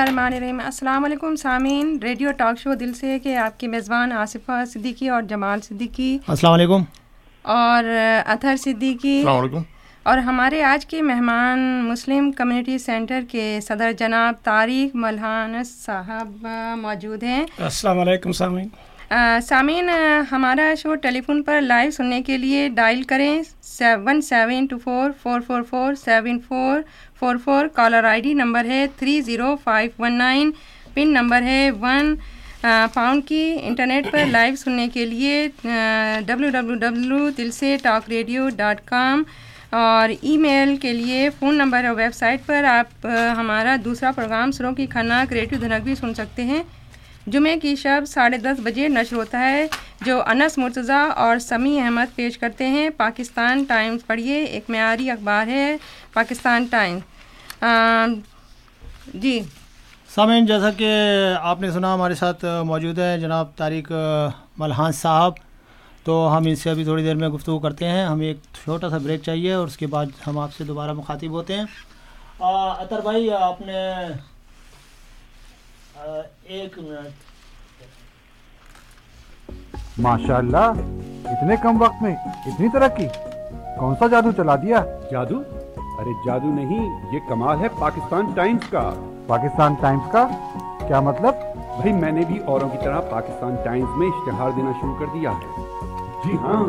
اللہ الرحمن الرحیم۔ السلام علیکم سامعین۔ ریڈیو ٹاک شو دل سے کہ آپ کی میزبان آصفہ صدیقی اور جمال صدیقی۔ السلام علیکم۔ اور اطہر صدیقی۔ السلام علیکم۔ اور ہمارے آج کے مہمان مسلم کمیونٹی سینٹر کے صدر جناب طارق ملحانس صاحب موجود ہیں۔ السلام علیکم سامعین۔ سامعین ہمارا شو ٹیلی فون پر لائیو سننے کے لیے ڈائل کریں seven seven two four four four four seven four four four caller I D number ہے three zero five one nine pin number ہے ون۔ پاؤنڈ کی انٹرنیٹ پر لائیو سننے کے لیے ڈبلو ڈبلو ڈبلو دل سے ٹاک ریڈیو ڈاٹ کام اور ای میل کے لیے فون نمبر اور ویب سائٹ پر آپ ہمارا دوسرا پروگرام سروں کی کھانا کریٹو دھنک بھی سن سکتے ہیں۔ جمعے کی شب ساڑھے دس بجے نشر ہوتا ہے، جو انس مرتضیٰ اور سمیع احمد پیش کرتے ہیں۔ پاکستان ٹائمز پڑھیے، ایک معیاری اخبار ہے، پاکستان ٹائمز۔ جی۔ سامعین، جیسا کہ آپ نے سنا، ہمارے ساتھ موجود ہیں جناب طارق ملحان صاحب۔ تو ہم ان سے ابھی تھوڑی دیر میں گفتگو کرتے ہیں۔ ہمیں ایک چھوٹا سا بریک چاہیے اور اس کے بعد ہم آپ سے دوبارہ مخاطب ہوتے ہیں۔ اطر بھائی، آپ نے ایک منٹ ماشاء اللہ اتنے کم وقت میں اتنی ترقی۔ کون سا جادو چلا دیا؟ جادو؟ ارے جادو نہیں یہ کمال ہے پاکستان ٹائمز کا۔ پاکستان ٹائمز کا؟ کیا مطلب؟ بھائی میں نے بھی اوروں کی طرح پاکستان ٹائمز میں اشتہار دینا شروع کر دیا ہے۔ جی ہاں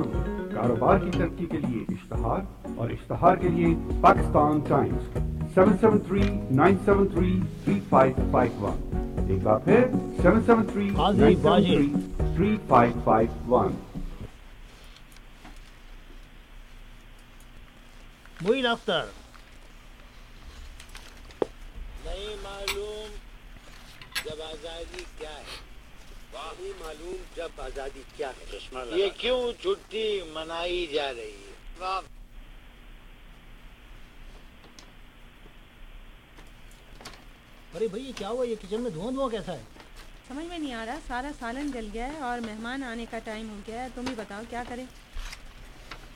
کاروبار کی ترقی کے لیے اشتہار اور اشتہار کے لیے Pakistan Times. Seven seven three nine seven three three five five one. ایک بار پھر seven seven three nine seven three three five five one. وہی ڈاکٹر نہیں معلوم جب آزادی کیا ہے۔ نہیں معلوم جب آزادی کیا ہے۔ یہ کیوں چھٹی منائی جا رہی ہے؟ ارے بھائی یہ کیا ہوا؟ یہ کچن میں دھواں دھواں کیسا ہے؟ سمجھ میں نہیں آ رہا سارا سالن جل گیا ہے اور مہمان آنے کا ٹائم ہو گیا ہے۔ تم ہی بتاؤ کیا کریں؟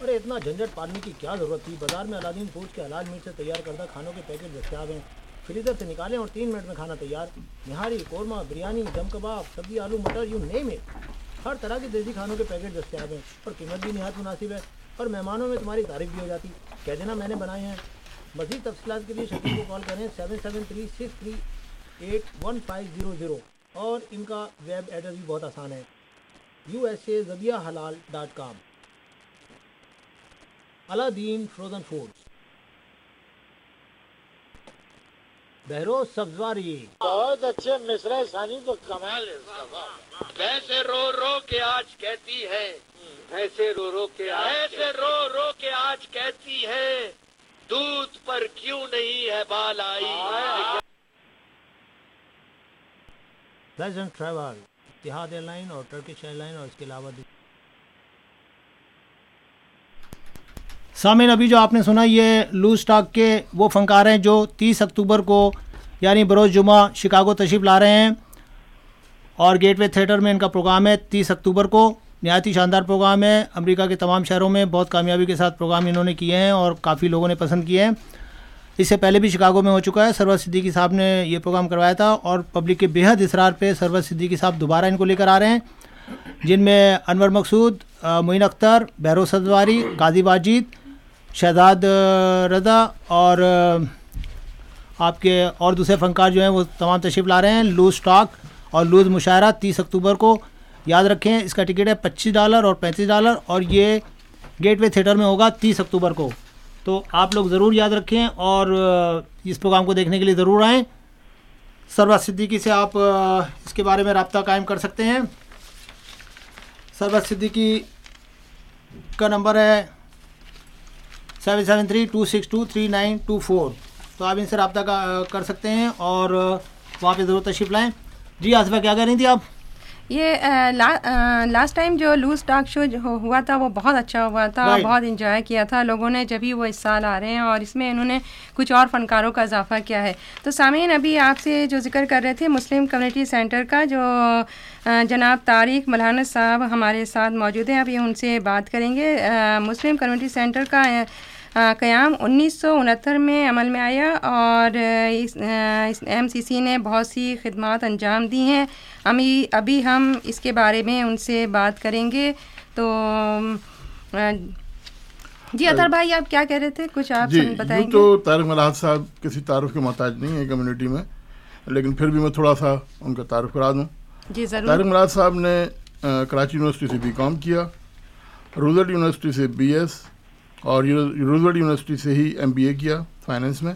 ارے اتنا جھنجھٹ پالنے کی کیا ضرورت تھی؟ بازار میں علادین فوڈ کے حلال میٹ سے تیار کردہ کھانوں کے پیکٹ دستیاب ہیں۔ فریزر سے نکالیں اور تین منٹ میں کھانا تیار۔ نہاری قورمہ بریانی دم کباب سبزی آلو مٹر یوں نیم اٹ ہر طرح کے دیسی کھانوں کے پیکٹ دستیاب ہیں۔ اور قیمت بھی نہایت مناسب ہے۔ اور مہمانوں میں تمہاری تعریف بھی ہو جاتی۔ کہہ دینا میں نے بنائے ہیں؟ مزید تفصیلات کے لیے شکیل کو کال کریں seven seven three six three eight one five zero zero اور ان کا ویب ایڈریس بھی بہت آسان ہے you S A Zabiha Halal dot com Aladdin Frozen Foods Behroz Sabzwari بہت اچھے مصرع ثانی تو کمال ہے ویسے رو رو کے آج کہتی ہے۔ ویسے رو رو کے ایسے رو رو کے آج کہتی ہے۔ دودھ پر کیوں نہیں ہے بال آئی؟ Pleasant travel Etihad air line اور ٹرکش ایئر لائن اور اس کے علاوہ سامعین، ابھی جو آپ نے سنا، یہ لوز اسٹاک کے وہ فنکار ہیں جو تیس اکتوبر کو یعنی بروز جمعہ، شکاگو تشریف لا رہے ہیں اور گیٹ وے تھیٹر میں ان کا پروگرام ہے تیس اکتوبر کو۔ نہایت ہی شاندار پروگرام ہے۔ امریکہ کے تمام شہروں میں بہت کامیابی کے ساتھ پروگرام انہوں نے کیے ہیں اور کافی لوگوں نے پسند کیے ہیں۔ اس سے پہلے بھی شکاگو میں ہو چکا ہے۔ سرور صدیقی صاحب نے یہ پروگرام کروایا تھا اور پبلک کے بےحد اصرار پہ سرور صدیقی صاحب دوبارہ ان کو لے کر آ رہے ہیں۔ جن میں انور مقصود معین اختر بہرو سدواری قاضی واجد، شہزاد رضا اور آپ کے اور دوسرے فنکار جو ہیں وہ تمام تشریف لا رہے ہیں۔ لوز اسٹاک اور لوز مشاعرہ تیس اکتوبر کو یاد رکھیں، اس کا ٹکٹ ہے پچیس ڈالر اور پینتیس ڈالر اور یہ گیٹ وے تھیٹر میں ہوگا تیس اکتوبر کو۔ تو آپ لوگ ضرور یاد رکھیں اور اس پروگرام کو دیکھنے کے لیے ضرور آئیں۔ سرور صدیقی سے آپ، اس کے بارے میں رابطہ قائم کر سکتے ہیں۔ سرور صدیقی کا نمبر ہے seven seven three two six two three nine two four. تو آپ ان سے رابطہ کر سکتے ہیں اور وہاں پہ ضرور تشریف لائیں۔ جی آصفہ، کیا کہہ رہی تھی آپ؟ یہ لاسٹ ٹائم جو لوز ٹاک شو جو ہوا تھا وہ بہت اچھا ہوا تھا. بہت انجوائے کیا تھا۔ لوگوں نے جبھی وہ اس سال آ رہے ہیں اور اس میں انہوں نے کچھ اور فنکاروں کا اضافہ کیا ہے۔ تو سامعین ابھی آپ سے جو ذکر کر رہے تھے مسلم کمیونٹی سینٹر کا جو جناب طارق ملحانت صاحب ہمارے ساتھ موجود ہیں ابھی ان سے بات کریں گے۔ مسلم کمیونٹی سینٹر کا قیام انیس سو انہتر میں عمل میں آیا اور اس ایم سی سی نے بہت سی خدمات انجام دی ہیں۔ ابھی ابھی ہم اس کے بارے میں ان سے بات کریں گے۔ تو جی اطہر بھائی آپ کیا کہہ رہے تھے؟ کچھ آپ جی بتائیں گے۔ تو طارق ملاحت صاحب کسی تعارف کے محتاج نہیں ہیں کمیونٹی میں لیکن پھر بھی میں تھوڑا سا ان کا تعارف کرا دوں۔ جی ضرور۔ طارق ملاحت صاحب نے کراچی یونیورسٹی سے بی کام کیا روزرٹ یونیورسٹی سے بی ایس اور روزرٹ یونیورسٹی سے ہی ایم بی اے کیا فائنینس میں.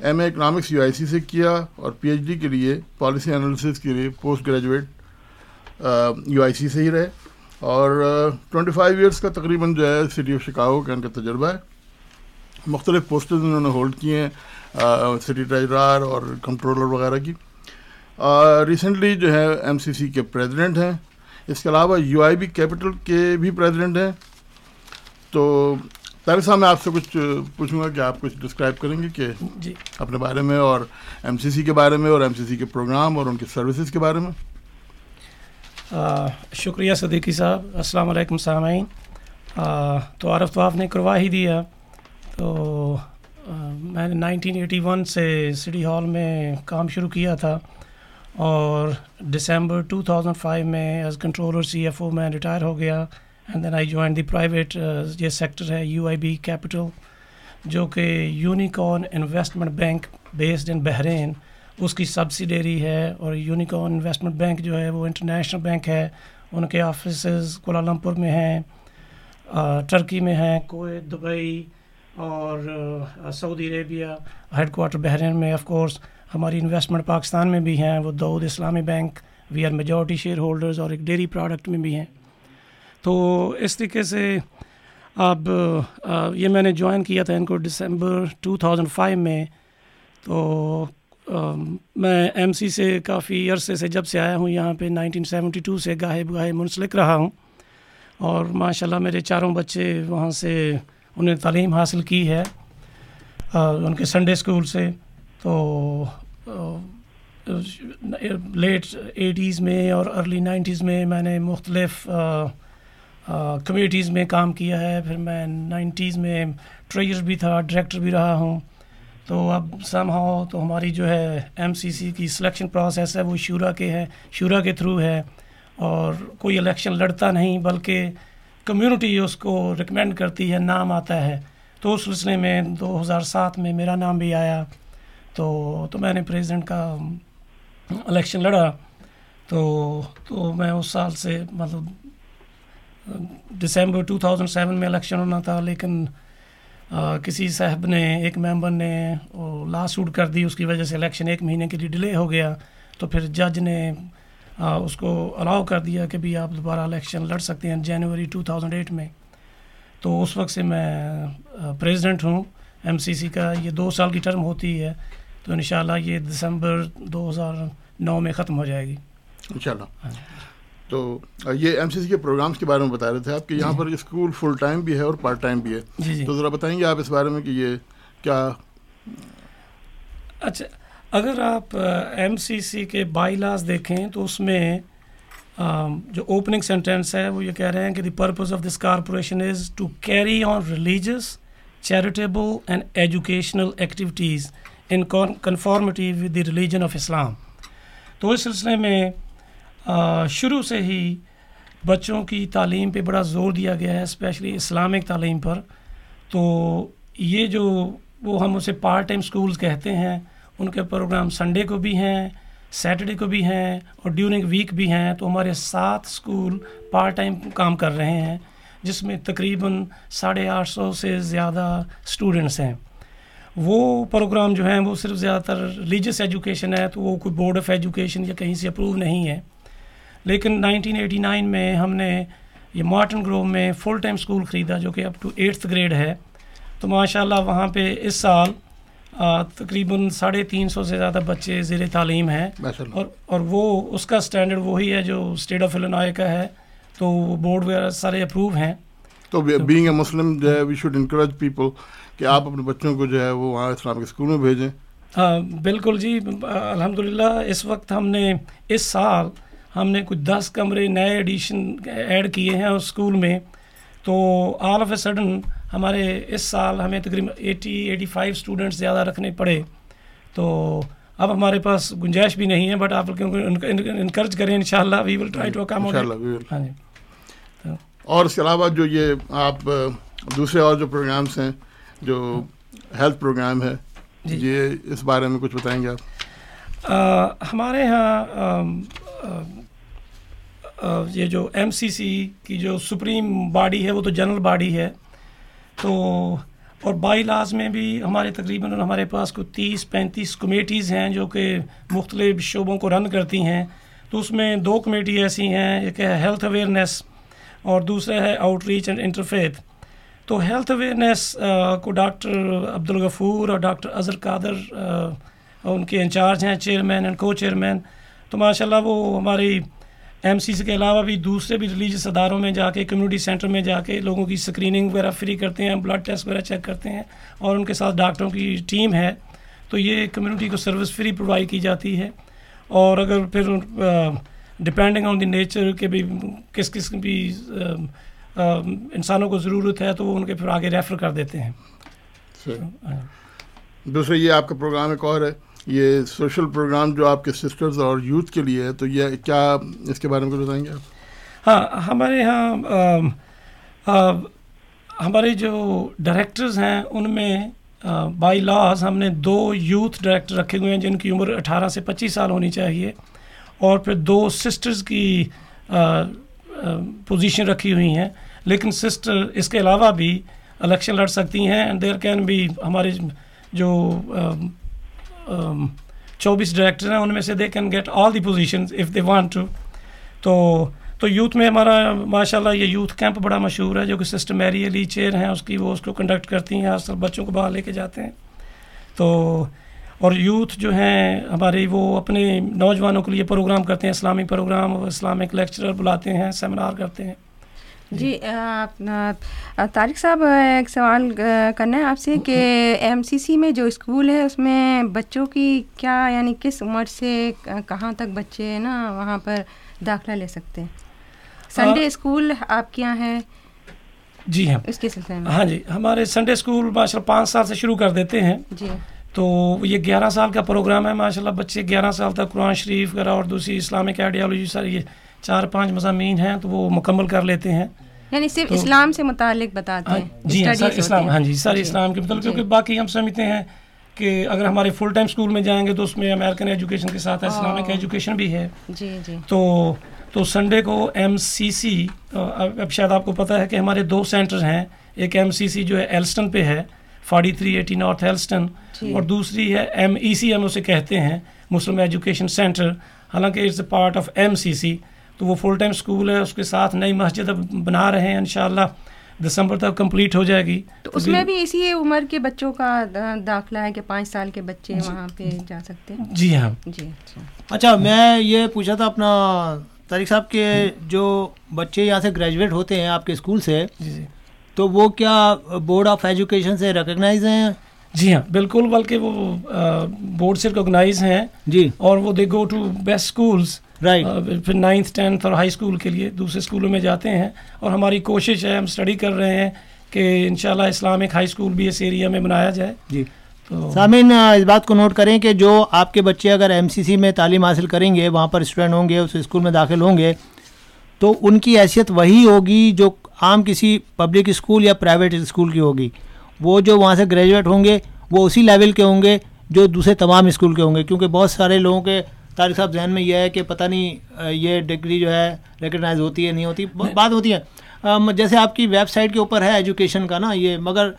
M A economics U I C سے کیا اور پی ایچ ڈی کے لیے پالیسی انالیسس کے لیے post graduate U I C سے ہی رہے. اور ٹوئنٹی فائیو ایئرس کا تقریباً جو ہے سٹی آف شکاگو کا ان کا تجربہ ہے. مختلف پوسٹز انہوں نے ہولڈ کیے ہیں سٹی ٹریجرار اور کنٹرولر وغیرہ کی. ریسنٹلی جو ہے ایم سی سی کے پریزیڈنٹ ہیں. اس کے علاوہ یو آئی بی کیپٹل کے بھی پریزیڈنٹ ہیں. تو طارق صاحب میں آپ سے کچھ پوچھوں گا کہ آپ کچھ ڈسکرائب کریں گے کہ جی۔ اپنے بارے میں اور ایم سی سی کے بارے میں اور ایم سی سی کے پروگرام اور ان کی سروسز کے بارے میں۔ آ، شکریہ صدیقی صاحب السلام علیکم سامعین۔ آ، تو عارف تو آپ نے کروا ہی دیا۔ تو آ، میں نے نائنٹین ایٹی ون سے سٹی ہال میں کام شروع کیا تھا اور دسمبر ٹو تھاؤزنڈ فائیو میں as controller C F O میں ریٹائر ہو گیا۔ And then I join the private یہ سیکٹر ہے یو آئی بی کیپٹل جو کہ unicorn investment bank based in Bahrain اس کی سبسیڈیری ہے اور یونیکارن انویسٹمنٹ بینک جو ہے وہ انٹرنیشنل بینک ہے. ان کے آفیسز کولالمپور میں ہیں uh, ٹرکی میں ہیں کویت دبئی اور Saudi Arabia headquarter Bahrain میں آف کورس ہماری انویسٹمنٹ پاکستان میں بھی ہیں. وہ دعود اسلامی bank we are majority shareholders اور ایک ڈیری پروڈکٹ میں بھی ہیں. تو اس طریقے سے اب یہ میں نے جوائن کیا تھا ان کو دسمبر ٹو فائیو میں، تو میں ایم سی سے کافی عرصے سے جب سے آیا ہوں یہاں پہ نائنٹین سیونٹی ٹو سے گاہے بگاہے منسلک رہا ہوں اور ماشاء اللہ میرے چاروں بچے وہاں سے انہیں تعلیم حاصل کی ہے ان کے سنڈے اسکول سے، تو لیٹ ایٹیز میں اور ارلی نائنٹیز میں میں نے مختلف کمیٹیز میں کام کیا ہے، پھر میں نائنٹیز میں ٹریجر بھی تھا ڈائریکٹر بھی رہا ہوں۔ تو اب سم ہاؤ تو ہماری جو ہے ایم سی سی کی سلیکشن پروسیس ہے، وہ شورا کے ہے، شورا کے تھرو ہے۔ اور کوئی الیکشن لڑتا نہیں، بلکہ کمیونٹی اس کو ریکمینڈ کرتی ہے، نام آتا ہے۔ تو اس سلسلے میں دو ہزار سات میں میرا نام بھی آیا۔ تو تو میں نے پریزیڈنٹ کا الیکشن لڑا۔ تو تو میں اس سال سے مطلب دسمبر ٹو تھاؤزنڈ سیون میں الیکشن ہونا تھا لیکن کسی صاحب نے ایک ممبر نے وہ لا سوٹ کر دی اس کی وجہ سے الیکشن ایک مہینے کے لیے ڈیلے ہو گیا۔ تو پھر جج نے اس کو الاؤ کر دیا کہ بھی آپ دوبارہ الیکشن لڑ سکتے ہیں جنوری ٹو تھاؤزنڈ ایٹ میں۔ تو اس وقت سے میں پریزیڈنٹ ہوں ایم سی سی کا۔ یہ دو سال کی ٹرم ہوتی ہے تو انشاءاللہ یہ دسمبر دو ہزار نو میں ختم ہو جائے گی۔ انشاءاللہ۔ تو یہ ایم سی سی کے پروگرامس کے بارے میں بتا رہے تھے آپ کہ یہاں پر اسکول فل ٹائم بھی ہے اور پارٹ ٹائم بھی ہے۔ جی جی۔ تو ذرا بتائیں گے آپ اس بارے میں کہ یہ کیا اچھا اگر آپ ایم سی سی کے بائی لاز دیکھیں تو اس میں جو اوپننگ سینٹینس ہے وہ یہ کہہ رہے ہیں کہ the purpose of this corporation is to carry on religious charitable and educational activities in conformity with the religion of Islam تو اس سلسلے میں شروع سے ہی بچوں کی تعلیم پہ بڑا زور دیا گیا ہے اسپیشلی اسلامک تعلیم پر۔ تو یہ جو وہ ہم اسے پارٹ ٹائم اسکولز کہتے ہیں، ان کے پروگرام سنڈے کو بھی ہیں سیٹرڈے کو بھی ہیں اور ڈیورنگ ویک بھی ہیں۔ تو ہمارے سات اسکول پارٹ ٹائم کام کر رہے ہیں، جس میں تقریباً ساڑھے آٹھ سو سے زیادہ اسٹوڈنٹس ہیں۔ وہ پروگرام جو ہیں، وہ صرف زیادہ تر ریلیجس ایجوکیشن ہے، تو وہ کوئی بورڈ آف ایجوکیشن یا کہیں سے اپروو نہیں ہے۔ لیکن نائنٹین ایٹی نائن میں ہم نے یہ مارٹن گروو میں فل ٹائم اسکول خریدا جو کہ اپ ٹو ایٹتھ گریڈ ہے۔ تو ماشاء اللہ وہاں پہ اس سال تقریباً ساڑھے تین سو سے زیادہ بچے زیر تعلیم ہیں۔ اور اور وہ اس کا اسٹینڈرڈ وہی ہے جو اسٹیٹ آف النائے کا ہے۔ تو بورڈ وغیرہ سارے اپروو ہیں۔ تو بینگ اے مسلم جو ہے وی شوڈ انکریج پیپل کہ آپ اپنے بچوں کو جو ہے وہ وہاں اسلام کے اسکول میں بھیجیں۔ ہاں بالکل جی۔ الحمدللہ اس وقت ہم نے اس سال ہم نے کچھ دس کمرے نئے ایڈیشن ایڈ کیے ہیں اس اسکول میں تو آل آف اے سڈن ہمارے اس سال ہمیں تقریباً ایٹی ایٹی فائیو اسٹوڈنٹس زیادہ رکھنے پڑے تو اب ہمارے پاس گنجائش بھی نہیں ہے بٹ آپ انکریج کریں ان شاء اللہ وی ول ٹرائی ٹو. ہاں جی اور اس کے علاوہ جو یہ آپ دوسرے اور جو پروگرامس ہیں جو ہیلتھ پروگرام ہے جی۔ یہ اس بارے میں کچھ بتائیں گے آپ ہمارے یہاں یہ جو ایم سی سی کی جو سپریم باڈی ہے، وہ تو جنرل باڈی ہے۔ تو، اور بائی لاز میں بھی ہمارے تقریباً ہمارے پاس کوئی تیس پینتیس کمیٹیز ہیں جو کہ مختلف شعبوں کو رن کرتی ہیں۔ تو اس میں دو کمیٹی ایسی ہیں، ایک ہے ہیلتھ اویئرنیس اور دوسرا ہے آؤٹ ریچ اینڈ انٹرفیت تو ہیلتھ اویئرنیس کو ڈاکٹر عبدالغفور اور ڈاکٹر اظہر قادر ان کے انچارج ہیں، چیئرمین اینڈ کو چیئرمین۔ تو ماشاء اللہ وہ ہماری ایم سی سی کے علاوہ بھی دوسرے بھی ریلیجیس اداروں میں جا کے، کمیونٹی سینٹر میں جا کے لوگوں کی اسکریننگ وغیرہ فری کرتے ہیں، بلڈ ٹیسٹ وغیرہ چیک کرتے ہیں اور ان کے ساتھ ڈاکٹروں کی ٹیم ہے۔ تو یہ کمیونٹی کو سروس فری پرووائڈ کی جاتی ہے۔ اور اگر پھر ڈپینڈنگ آن دی نیچر کے بھی کس کس بھی انسانوں کو ضرورت ہے تو وہ ان کے پھر آگے ریفر کر دیتے ہیں۔ دوسرا یہ آپ کا پروگرام ایک اور ہے۔ یہ سوشل پروگرام جو آپ کے سسٹرز اور یوتھ کے لیے ہے، تو یہ کیا اس کے بارے میں کچھ بتائیں گے آپ؟ ہاں ہمارے یہاں ہمارے جو ڈائریکٹرز ہیں، ان میں بائی لاز ہم نے دو یوتھ ڈائریکٹر رکھے ہوئے ہیں جن کی عمر اٹھارہ سے پچیس سال ہونی چاہیے، اور پھر دو سسٹرز کی پوزیشن رکھی ہوئی ہیں۔ لیکن سسٹر اس کے علاوہ بھی الیکشن لڑ سکتی ہیں اینڈ دیر کین بھی ہمارے جو Um, چوبیس ڈائریکٹر ہیں، ان میں سے they can get all the positions if they want to تو تو یوتھ میں ہمارا ماشاء اللہ یہ یوتھ کیمپ بڑا مشہور ہے، جو کہ سسٹر میری علی چیئر ہیں، اس کی، وہ اس کو کنڈکٹ کرتی ہیں اکثر بچوں کو باہر لے کے جاتے ہیں۔ تو، اور یوتھ جو ہیں ہمارے وہ اپنے نوجوانوں کے لیے پروگرام کرتے ہیں، اسلامی پروگرام اسلامک لیکچرر بلاتے ہیں سیمینار کرتے ہیں۔ جی طارق صاحب ایک سوال کرنا ہے آپ سے کہ ایم سی سی میں جو اسکول ہے اس میں بچوں کی کیا یعنی کس عمر سے کہاں تک بچے نا وہاں پر داخلہ لے سکتے ہیں؟ سنڈے اسکول آپ کے یہاں ہے۔ جی ہاں اس کے سلسلے میں۔ ہاں جی ہمارے سنڈے اسکول ماشاء اللہ پانچ سال سے شروع کر دیتے ہیں۔ جی۔ تو یہ گیارہ سال کا پروگرام ہے ماشاء اللہ بچے گیارہ سال تک قرآن شریف وغیرہ اور دوسری اسلامک آئیڈیالوجی ساری یہ چار پانچ مضامین ہیں تو وہ مکمل کر لیتے ہیں۔ یعنی صرف اسلام سے متعلق بتاتے ہیں جی ہاں سر اسلام ہاں۔ جی سر اسلام کے مطلب کیونکہ باقی ہم سمجھتے ہیں کہ اگر ہمارے فل ٹائم اسکول میں جائیں گے تو اس میں امریکن ایجوکیشن کے ساتھ اسلامک ایجوکیشن بھی ہے۔ جی جی۔ تو تو سنڈے کو ایم سی سی اب شاید آپ کو پتہ ہے کہ ہمارے دو سینٹر ہیں۔ ایک ایم سی سی جو ہے ایلسٹن پہ ہے forty three eighty north Elston جی۔ اور دوسری ہے ایم ای سی ہم اسے کہتے ہیں مسلم ایجوکیشن سینٹر حالانکہ it's a part of M C C تو وہ فل ٹائم اسکول ہے اس کے ساتھ نئی مسجد اب بنا رہے ہیں انشاءاللہ۔ دسمبر تک کمپلیٹ ہو جائے گی۔ تو اس میں بھی اسی عمر کے بچوں کا دا- داخلہ ہے کہ پانچ سال کے بچے وہاں پہ جا سکتے ہیں؟ جی ہاں۔ جی اچھا۔ اچھا میں یہ پوچھا تھا اپنا طارق صاحب کے جو بچے یہاں سے گریجویٹ ہوتے ہیں آپ کے اسکول سے جی جی۔ تو وہ کیا بورڈ آف ایجوکیشن سے ریکگنائز ہیں؟ جی ہاں بالکل بلکہ وہ بورڈ سے ریکوگنائز ہیں۔ جی۔ اور وہ they go to best schools right پھر نائنتھ ٹینتھ اور ہائی اسکول کے لیے دوسرے اسکولوں میں جاتے ہیں اور ہماری کوشش ہے ہم اسٹڈی کر رہے ہیں کہ انشاءاللہ اسلامک ہائی اسکول بھی اس ایریا میں بنایا جائے۔ جی۔ تو سامعین اس بات کو نوٹ کریں کہ جو آپ کے بچے اگر ایم سی سی میں تعلیم حاصل کریں گے وہاں پر اسٹوڈنٹ ہوں گے اس اسکول میں داخل ہوں گے تو ان کی حیثیت وہی ہوگی جو عام کسی پبلک اسکول یا پرائیویٹ اسکول کی ہوگی۔ وہ جو وہاں سے گریجویٹ ہوں گے وہ اسی لیول کے ہوں گے جو دوسرے تمام اسکول کے ہوں گے کیونکہ بہت سارے لوگوں کے طارق صاحب ذہن میں یہ ہے کہ پتہ نہیں یہ ڈگری جو ہے ریکگنائز ہوتی ہے نہیں ہوتی بات ہوتی ہے۔ جیسے آپ کی ویب سائٹ کے اوپر ہے ایجوکیشن کا نا یہ مگر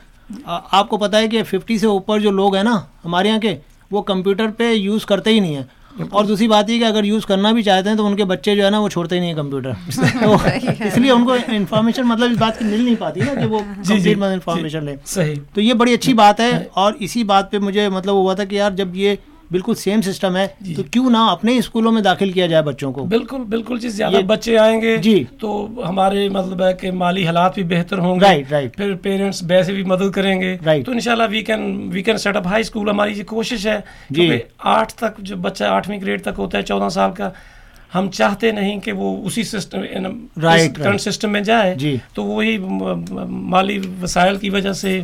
آپ کو پتہ ہے کہ ففٹی سے اوپر جو لوگ ہیں نا ہمارے یہاں کے وہ کمپیوٹر پہ یوز کرتے ہی نہیں ہیں۔ اور دوسری بات یہ کہ اگر یوز کرنا بھی چاہتے ہیں تو ان کے بچے جو ہے نا وہ چھوڑتے ہی نہیں ہیں کمپیوٹر۔ اس لیے ان کو انفارمیشن مطلب اس بات کی مل نہیں پاتی نا کہ وہ جی جی۔ انفارمیشن لیں۔ تو یہ بڑی اچھی بات ہے اور اسی بات پہ مجھے مطلب ہوا تھا کہ یار جب یہ بالکل سیم سسٹم ہے تو کیوں نہ اپنے اسکولوں میں داخل کیا جائے بچوں کو بالکل بالکل جی زیادہ بچے آئیں گے جی۔ تو ہمارے مطلب ہے کہ مالی حالات بھی بہتر ہوں گے Right, right. پھر پیرنٹس ویسے بھی مدد کریں گے Right. تو انشاءاللہ we can we can set up high school ہماری یہ کوشش ہے جی۔ آٹھ تک جو بچہ آٹھویں گریڈ تک ہوتا ہے چودہ سال کا ہم چاہتے نہیں کہ وہ اسی سسٹم کرنٹ. سسٹم میں جائے جی۔ تو وہی مالی وسائل کی وجہ سے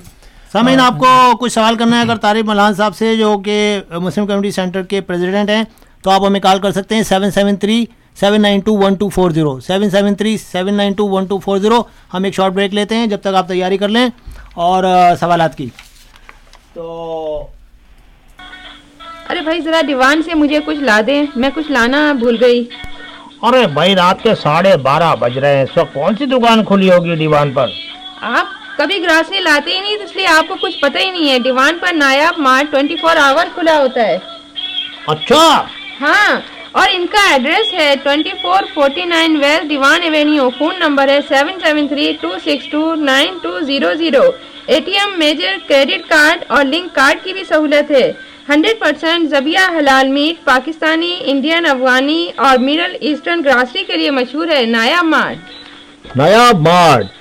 سامعین آپ کو کچھ سوال کرنا ہے اگر طارق ملان صاحب سے جو کہ مسلم کمیونٹی سینٹر کے پریزیڈنٹ ہیں تو آپ ہمیں کال کر سکتے ہیں seven seven three seven nine two one two four zero seven seven three seven nine two one two four zero ہم ایک شارٹ بریک لیتے ہیں جب تک آپ تیاری کر لیں اور سوالات کی۔ تو ارے بھائی ذرا دیوان سے مجھے کچھ لا دیں۔ میں کچھ لانا بھول گئی۔ ارے بھائی رات کے ساڑھے بارہ بج رہے ہیں اس وقت کون سی دکان کھلی ہوگی دیوان پر؟ آپ کبھی گراسری لاتے ہی نہیں اس لیے آپ کو کچھ پتہ ہی نہیں ہے۔ دیوان پر نایاب مارٹ ٹوینٹی فور آور کھلا ہوتا ہے۔ اچھا۔ ہاں اور ان کا ایڈریس ہے ٹوینٹی فور فورٹی نائن ویل دیوان ایوینیو فون نمبر ہے seven seven three two six two nine two zero zero A T M major credit card اور لنک کارڈ کی بھی سہولت ہے۔ ہنڈریڈ پرسینٹ زبیہ حلال میٹ پاکستانی انڈین افغانی اور مڈل ایسٹرن گراسری کے لیے مشہور ہے Nayab mart Nayab mart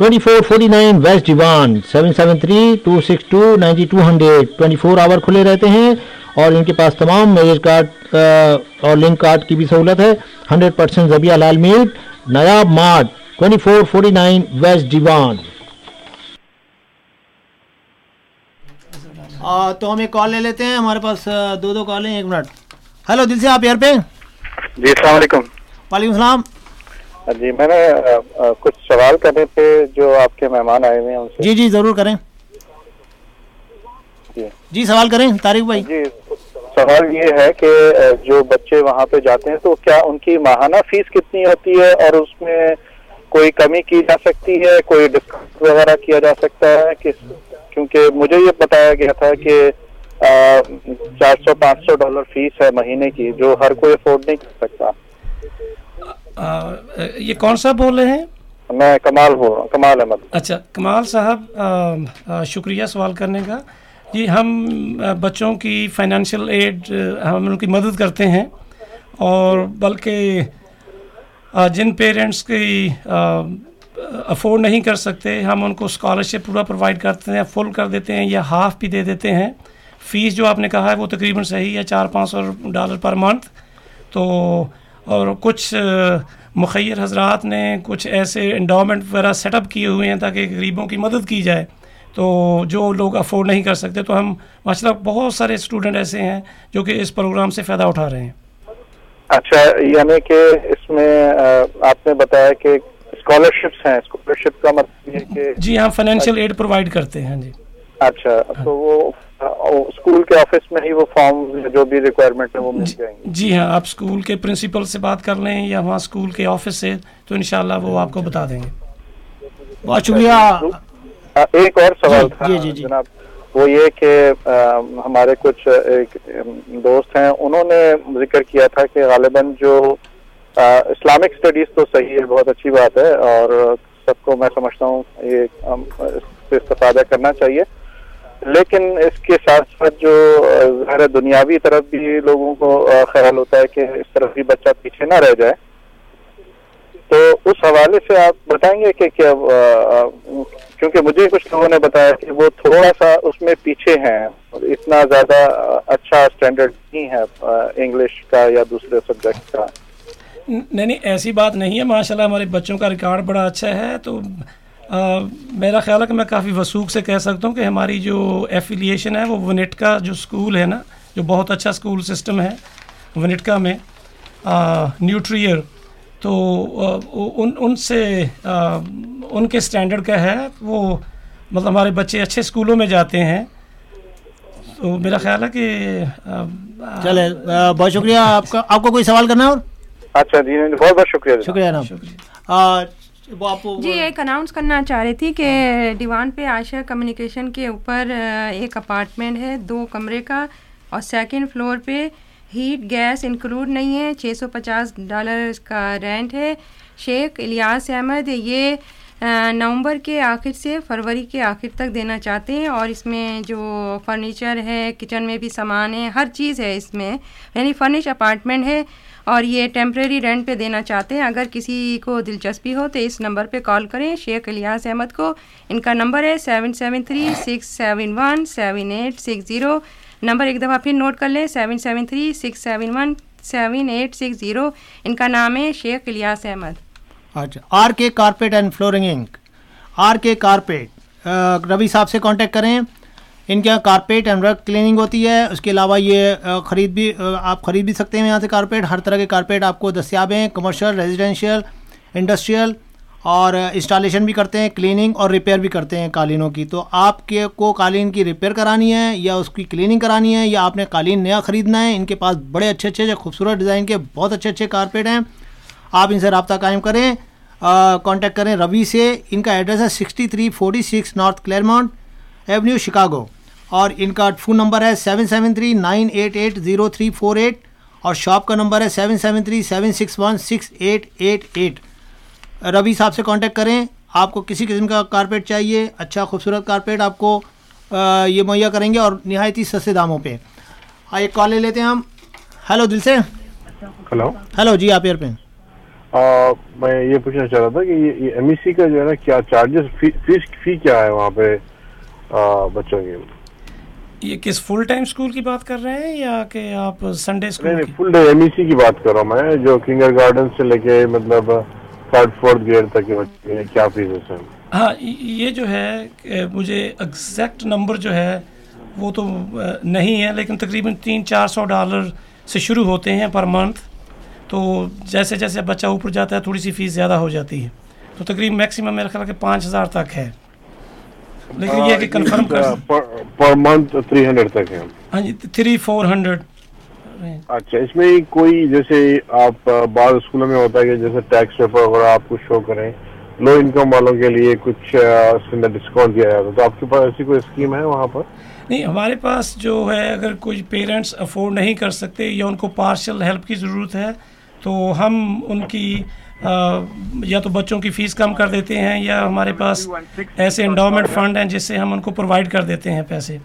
twenty four forty nine west Devon seven seven three two six two ninety two hundred twenty four hour کھلے رہتے ہیں اور ان کے پاس تمام میجر کارڈ اور لنک کارڈ کی بھی سہولت ہے۔ ہنڈریڈ پرسینٹ زبیہ لال meat Nayab mart twenty four forty nine west Devon آ، تو ہم ایک کال لے لیتے ہیں۔ ہمارے پاس دو دو کال ہیں ایک منٹ۔ ہیلو دل سے آپ ایئر پہ جی السلام علیکم۔ وعلیکم السلام۔ جی میں نے کچھ سوال کرنے تھے جو آپ کے مہمان آئے ہوئے ہیں ان سے۔ جی جی ضرور کریں۔ جی۔ جی سوال کریں طارق بھائی۔ جی سوال یہ ہے کہ جو بچے وہاں پہ جاتے ہیں تو کیا ان کی ماہانہ فیس کتنی ہوتی ہے اور اس میں کوئی کمی کی جا سکتی ہے کوئی ڈسکاؤنٹ وغیرہ کیا جا سکتا ہے؟ کہ کیونکہ مجھے یہ بتایا گیا تھا کہ چار سو پانچ سو ڈالر فیس ہے مہینے کی جو ہر کوئی افورڈ نہیں کر سکتا۔ یہ کون سا بول رہے ہیں؟ میں کمال بول رہا ہوں کمال احمد۔ اچھا کمال صاحب شکریہ سوال کرنے کا۔ جی ہم بچوں کی فائنینشیل ایڈ ہم ان کی مدد کرتے ہیں۔ اور بلکہ جن پیرنٹس کی افورڈ نہیں کر سکتے ہم ان کو اسکالرشپ پورا پرووائڈ کرتے ہیں فل کر دیتے ہیں یا ہاف بھی دے دیتے ہیں۔ فیس جو آپ نے کہا ہے وہ تقریباً صحیح ہے چار پانچ سو ڈالر پر منتھ۔ تو اور کچھ مخیر حضرات نے کچھ ایسے انڈاؤمنٹ وغیرہ سیٹ اپ کیے ہوئے ہیں تاکہ غریبوں کی مدد کی جائے۔ تو جو لوگ افورڈ نہیں کر سکتے تو ہم ماشاء اللہ بہت سارے اسٹوڈنٹ ایسے ہیں جو کہ اس پروگرام سے فائدہ اٹھا رہے ہیں۔ اچھا یعنی کہ اس میں آپ نے بتایا کہ اسکالرشپس ہیں۔ اسکالرشپ کا مطلب یہ کہ جی ہم فائنینشیل ایڈ پرووائڈ کرتے ہیں جی۔ اچھا تو وہ اسکول کے آفس میں ہی وہ فارم جو بھی ریکوائرمنٹ ہے وہ مل جائیں گے جی ہاں آپ اسکول کے پرنسپل سے بات کر لیں یا وہاں اسکول کے آفس سے تو انشاءاللہ وہ آپ کو بتا دیں گے۔ بہت شکریہ۔ ایک اور سوال جی، تھا جی، جی، جی۔ جناب وہ یہ کہ ہمارے کچھ ایک دوست ہیں انہوں نے ذکر کیا تھا کہ غالباً جو اسلامک اسٹڈیز تو صحیح ہے بہت اچھی بات ہے اور سب کو میں سمجھتا ہوں یہ استفادہ کرنا چاہیے۔ لیکن اس کے ساتھ ساتھ جو ظاہر دنیاوی طرف بھی لوگوں کو خیال ہوتا ہے کہ اس طرف بھی بچہ پیچھے نہ رہ جائے۔ تو اس حوالے سے آپ بتائیں گے کہ کیا کیونکہ مجھے کچھ لوگوں نے بتایا کہ وہ تھوڑا سا اس میں پیچھے ہیں اتنا زیادہ اچھا اسٹینڈرڈ نہیں ہے انگلش کا یا دوسرے سبجیکٹ کا۔ نہیں نہیں، ایسی بات نہیں ہے۔ ماشاءاللہ ہمارے بچوں کا ریکارڈ بڑا اچھا ہے، تو میرا خیال ہے کہ میں کافی وسوخ سے کہہ سکتا ہوں کہ ہماری جو ایفیلیشن ہے وہ ونٹکا جو اسکول ہے نا جو بہت اچھا اسکول سسٹم ہے ونٹکا میں نیوٹریئر تو ان ان سے ان کے اسٹینڈرڈ کا ہے؟ وہ مطلب ہمارے بچے اچھے اسکولوں میں جاتے ہیں۔ تو میرا خیال ہے کہ چلے بہت شکریہ آپ کا آپ کو کوئی سوال کرنا ہے اور؟ اچھا جی بہت بہت شکریہ۔ شکریہ جناب۔ کو- جی ایک اناؤنس کرنا چاہ رہی تھی کہ دیوان پہ عائشہ کمیونیکیشن کے اوپر ایک اپارٹمنٹ ہے، دو کمرے کا، اور سیکنڈ فلور پہ ہیٹ گیس انکلوڈ نہیں ہے، چھ سو پچاس ڈالر اس کا رینٹ ہے۔ شیخ الیاس احمد، یہ نومبر کے آخر سے فروری کے آخر تک دینا چاہتے ہیں اور اس میں جو فرنیچر ہے، کچن میں بھی سامان ہے، ہر چیز ہے اس میں۔ یعنی فرنش اپارٹمنٹ ہے اور یہ ٹیمپریری رینٹ پہ دینا چاہتے ہیں۔ اگر کسی کو دلچسپی ہو تو اس نمبر پہ کال کریں شیخ الیاس احمد کو۔ ان کا نمبر ہے seven seven three six seven one seven eight six zero. Number ایک دفعہ پھر نوٹ کر لیں، seven seven three six seven one seven eight six zero. ان کا نام ہے شیخ الیاس احمد۔ اچھا۔ R K carpet and flooring inc. R K carpet. Ravi صاحب سے کانٹیکٹ کریں۔ ان کے یہاں کارپیٹ اینڈ ورک کلیننگ ہوتی ہے۔ اس کے علاوہ یہ خرید بھی آپ خرید بھی سکتے ہیں یہاں سے کارپیٹ۔ ہر طرح کے کارپیٹ آپ کو دستیاب ہیں۔ کمرشل ریزیڈینشیل انڈسٹریل اور انسٹالیشن بھی کرتے ہیں۔ کلیننگ اور ریپیئر بھی کرتے ہیں قالینوں کی۔ تو آپ کے کو قالین کی ریپیئر کرانی ہے یا اس کی کلیننگ کرانی ہے یا آپ نے قالین نیا خریدنا ہے، ان کے پاس بڑے اچھے اچھے خوبصورت ڈیزائن کے بہت اچھے اچھے کارپیٹ ہیں۔ آپ ان سے رابطہ قائم کریں کانٹیکٹ کریں روی سے۔ ان کا ایڈریس ہے sixty three forty six north Claremont avenue Chicago اور ان کا فون نمبر ہے seven seven three nine eight eight zero three four eight اور شاپ کا نمبر ہے seven seven three seven six one six eight eight eight Ravi صاحب سے contact کریں۔ آپ کو کسی قسم کا کارپیٹ چاہیے اچھا خوبصورت کارپیٹ آپ کو یہ مہیا کریں گے اور نہایت ہی سستے داموں پہ۔ ایک کال لے لیتے ہیں ہم۔ ہیلو دل سے۔ ہلو ہیلو جی آپ ایئر پہ میں یہ پوچھنا چاہ رہا تھا کہ یہ ایم ای سی کا جو ہے نا کیا چارجز فیس فی کیا ہے وہاں پہ بچوں کی؟ یہ کس فل ٹائم اسکول کی بات کر رہے ہیں یا کہ آپ Sunday school full day M E C کی بات کر رہا ہوں میں جو کنگر گارڈن سے لے کے مطلب تھرڈ فورتھ گریڈ تک کے بچے کیا فیس ہے ہاں یہ جو ہے مجھے ایگزیکٹ نمبر جو ہے وہ تو نہیں ہے لیکن تقریباً تین چار سو ڈالر سے شروع ہوتے ہیں پر منتھ تو جیسے جیسے بچہ اوپر جاتا ہے تھوڑی سی فیس زیادہ ہو جاتی ہے۔ تو تقریباً میکسیمم میرا خیال کہ پانچ ہزار تک ہے۔ لیکن یہ کہ کنفرم کر پر منتھ تھری ہنڈریڈ تک ہے۔ ہاں جی تھری فور ہنڈریڈ اچھا اس میں کوئی جیسے آپ بعض اسکولوں میں ہوتا ہے کہ جیسے ٹیکس پیپر وغیرہ آپ کچھ شو کریں۔ لو انکم والوں کے لیے کچھ ڈسکاؤنٹ دیا جاتا ہے۔ تو آپ کے پاس ایسی کوئی اسکیم ہے وہاں پر؟ نہیں ہمارے پاس جو ہے اگر کوئی پیرنٹس افورڈ نہیں کر سکتے یا ان کو پارشل ہیلپ کی ضرورت ہے تو ہم ان کی یا تو بچوں کی فیس کم کر دیتے ہیں یا ہمارے پاس ایسے انڈاؤمنٹ فنڈ ہیں جس سے ہم ان کو پرووائڈ کر دیتے ہیں پیسے۔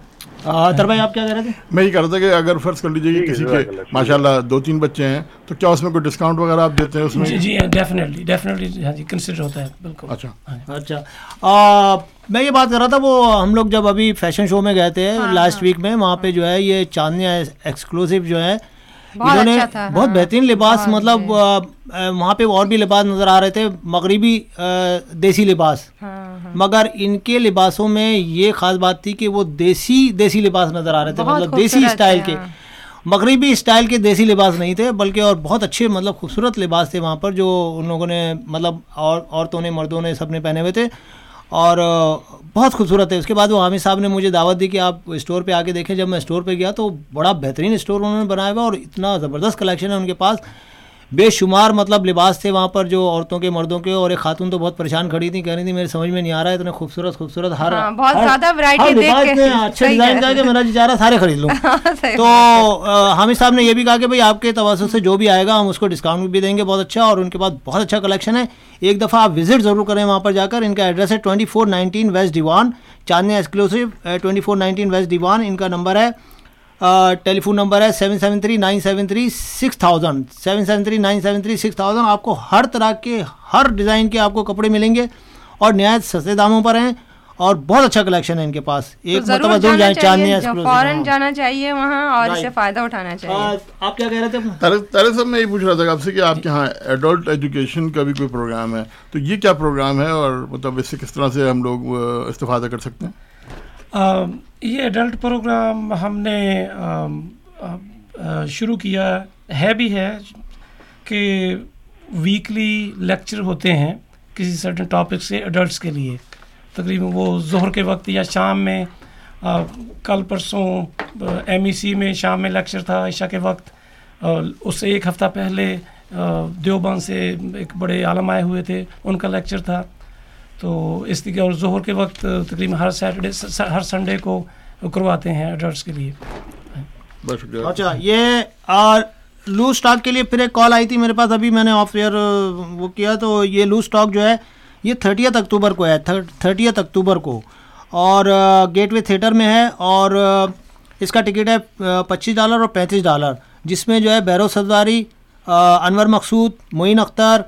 تر بھائی آپ کیا کہہ رہے تھے؟ میں یہ کہہ رہا تھا کہ اگر فرض کر لیجیے کہ کسی کے ماشاء اللہ دو تین بچے ہیں تو کیا اس میں کوئی ڈسکاؤنٹ وغیرہ آپ دیتے ہیں اس میں؟ جی جی ڈیفینیٹلی ڈیفینیٹلی ہاں جی کنسیڈر ہوتا ہے بالکل۔ اچھا۔ اچھا۔ میں یہ بات کر رہا تھا وہ ہم لوگ جب ابھی فیشن شو میں گئے تھے لاسٹ ویک میں وہاں پہ جو ہے یہ چاندنیا ایکسکلوسیو جو ہے انہوں نے بہت بہترین لباس مطلب وہاں پہ اور بھی لباس نظر آ رہے تھے مغربی دیسی لباس۔ مگر ان کے لباسوں میں یہ خاص بات تھی کہ وہ دیسی دیسی لباس نظر آ رہے تھے مطلب دیسی اسٹائل کے۔ مغربی اسٹائل کے دیسی لباس نہیں تھے بلکہ اور بہت اچھے مطلب خوبصورت لباس تھے وہاں پر جو ان لوگوں نے مطلب اور عورتوں نے مردوں نے سب نے پہنے ہوئے تھے۔ اور بہت خوبصورت ہے۔ اس کے بعد وہ عامر صاحب نے مجھے دعوت دی کہ آپ اسٹور پہ آ کے دیکھیں۔ جب میں اسٹور پہ گیا تو بڑا بہترین اسٹور انہوں نے بنایا ہوا اور اتنا زبردست کلیکشن ہے ان کے پاس۔ بے شمار مطلب لباس تھے وہاں پر جو عورتوں کے مردوں کے اور ایک خاتون تو بہت پریشان کھڑی تھی کہہ رہی تھی میرے سمجھ میں نہیں آ رہا ہے اتنے خوبصورت خوبصورت ہر اچھے ڈیزائن کا کہ میرا جی چاہ رہا سارے خرید لوں۔ تو حامد صاحب نے یہ بھی کہا کہ بھائی آپ کے توسط سے جو بھی آئے گا ہم اس کو ڈسکاؤنٹ بھی دیں گے بہت اچھا اور ان کے پاس بہت اچھا کلیکشن ہے۔ ایک دفعہ آپ وزٹ ضرور کریں وہاں پر جا کر۔ ان کا ایڈریس ہے twenty four nineteen west Devon Chandni exclusive twenty four nineteen west Devon ان کا نمبر ہے۔ ٹیلی فون نمبر ہے seven seven three nine seven three six thousand seven seven three nine seven three six thousand آپ کو ہر طرح کے ہر design کے آپ کو کپڑے ملیں گے اور نہایت سستے داموں پر ہیں اور بہت اچھا کلیکشن ہے ان کے پاس۔ ایک مرتبہ ضرور جانا چاہیے فوراً جانا چاہیے وہاں اور اس سے فائدہ اٹھانا چاہیے۔ آپ کیا کہہ رہے تھے؟ صاحب میں یہ پوچھ رہا تھا آپ سے کہ آپ کے یہاں ایڈلٹ ایجوکیشن کا بھی کوئی پروگرام ہے تو یہ کیا پروگرام ہے اور مطلب اس سے کس طرح سے ہم لوگ استفادہ کر سکتے ہیں؟ یہ ایڈلٹ پروگرام ہم نے شروع کیا ہے بھی ہے کہ ویکلی لیکچر ہوتے ہیں کسی سرٹن ٹاپک سے ایڈلٹس کے لیے۔ تقریباً وہ ظہر کے وقت یا شام میں کل پرسوں ایم ای سی میں شام میں لیکچر تھا، عشاء کے وقت۔ اس سے ایک ہفتہ پہلے دیوبند سے ایک بڑے عالم آئے ہوئے تھے، ان کا لیکچر تھا۔ تو اس لیے اور ظہر کے وقت تقریباً ہر سیٹرڈے ہر سنڈے کو کرواتے ہیں ایڈلٹس کے لیے۔ اچھا یہ اور لو اسٹاک کے لیے پھر ایک کال آئی تھی میرے پاس ابھی میں نے آف ایئر وہ کیا تو یہ لو اسٹاک جو ہے یہ تھرٹیت اکتوبر کو ہے تھرٹیت اکتوبر کو۔ اور گیٹ وے تھیٹر میں ہے اور اس کا ٹکٹ ہے پچیس ڈالر اور پینتیس ڈالر جس میں جو ہے بیرو سرداری انور مقصود معین اختر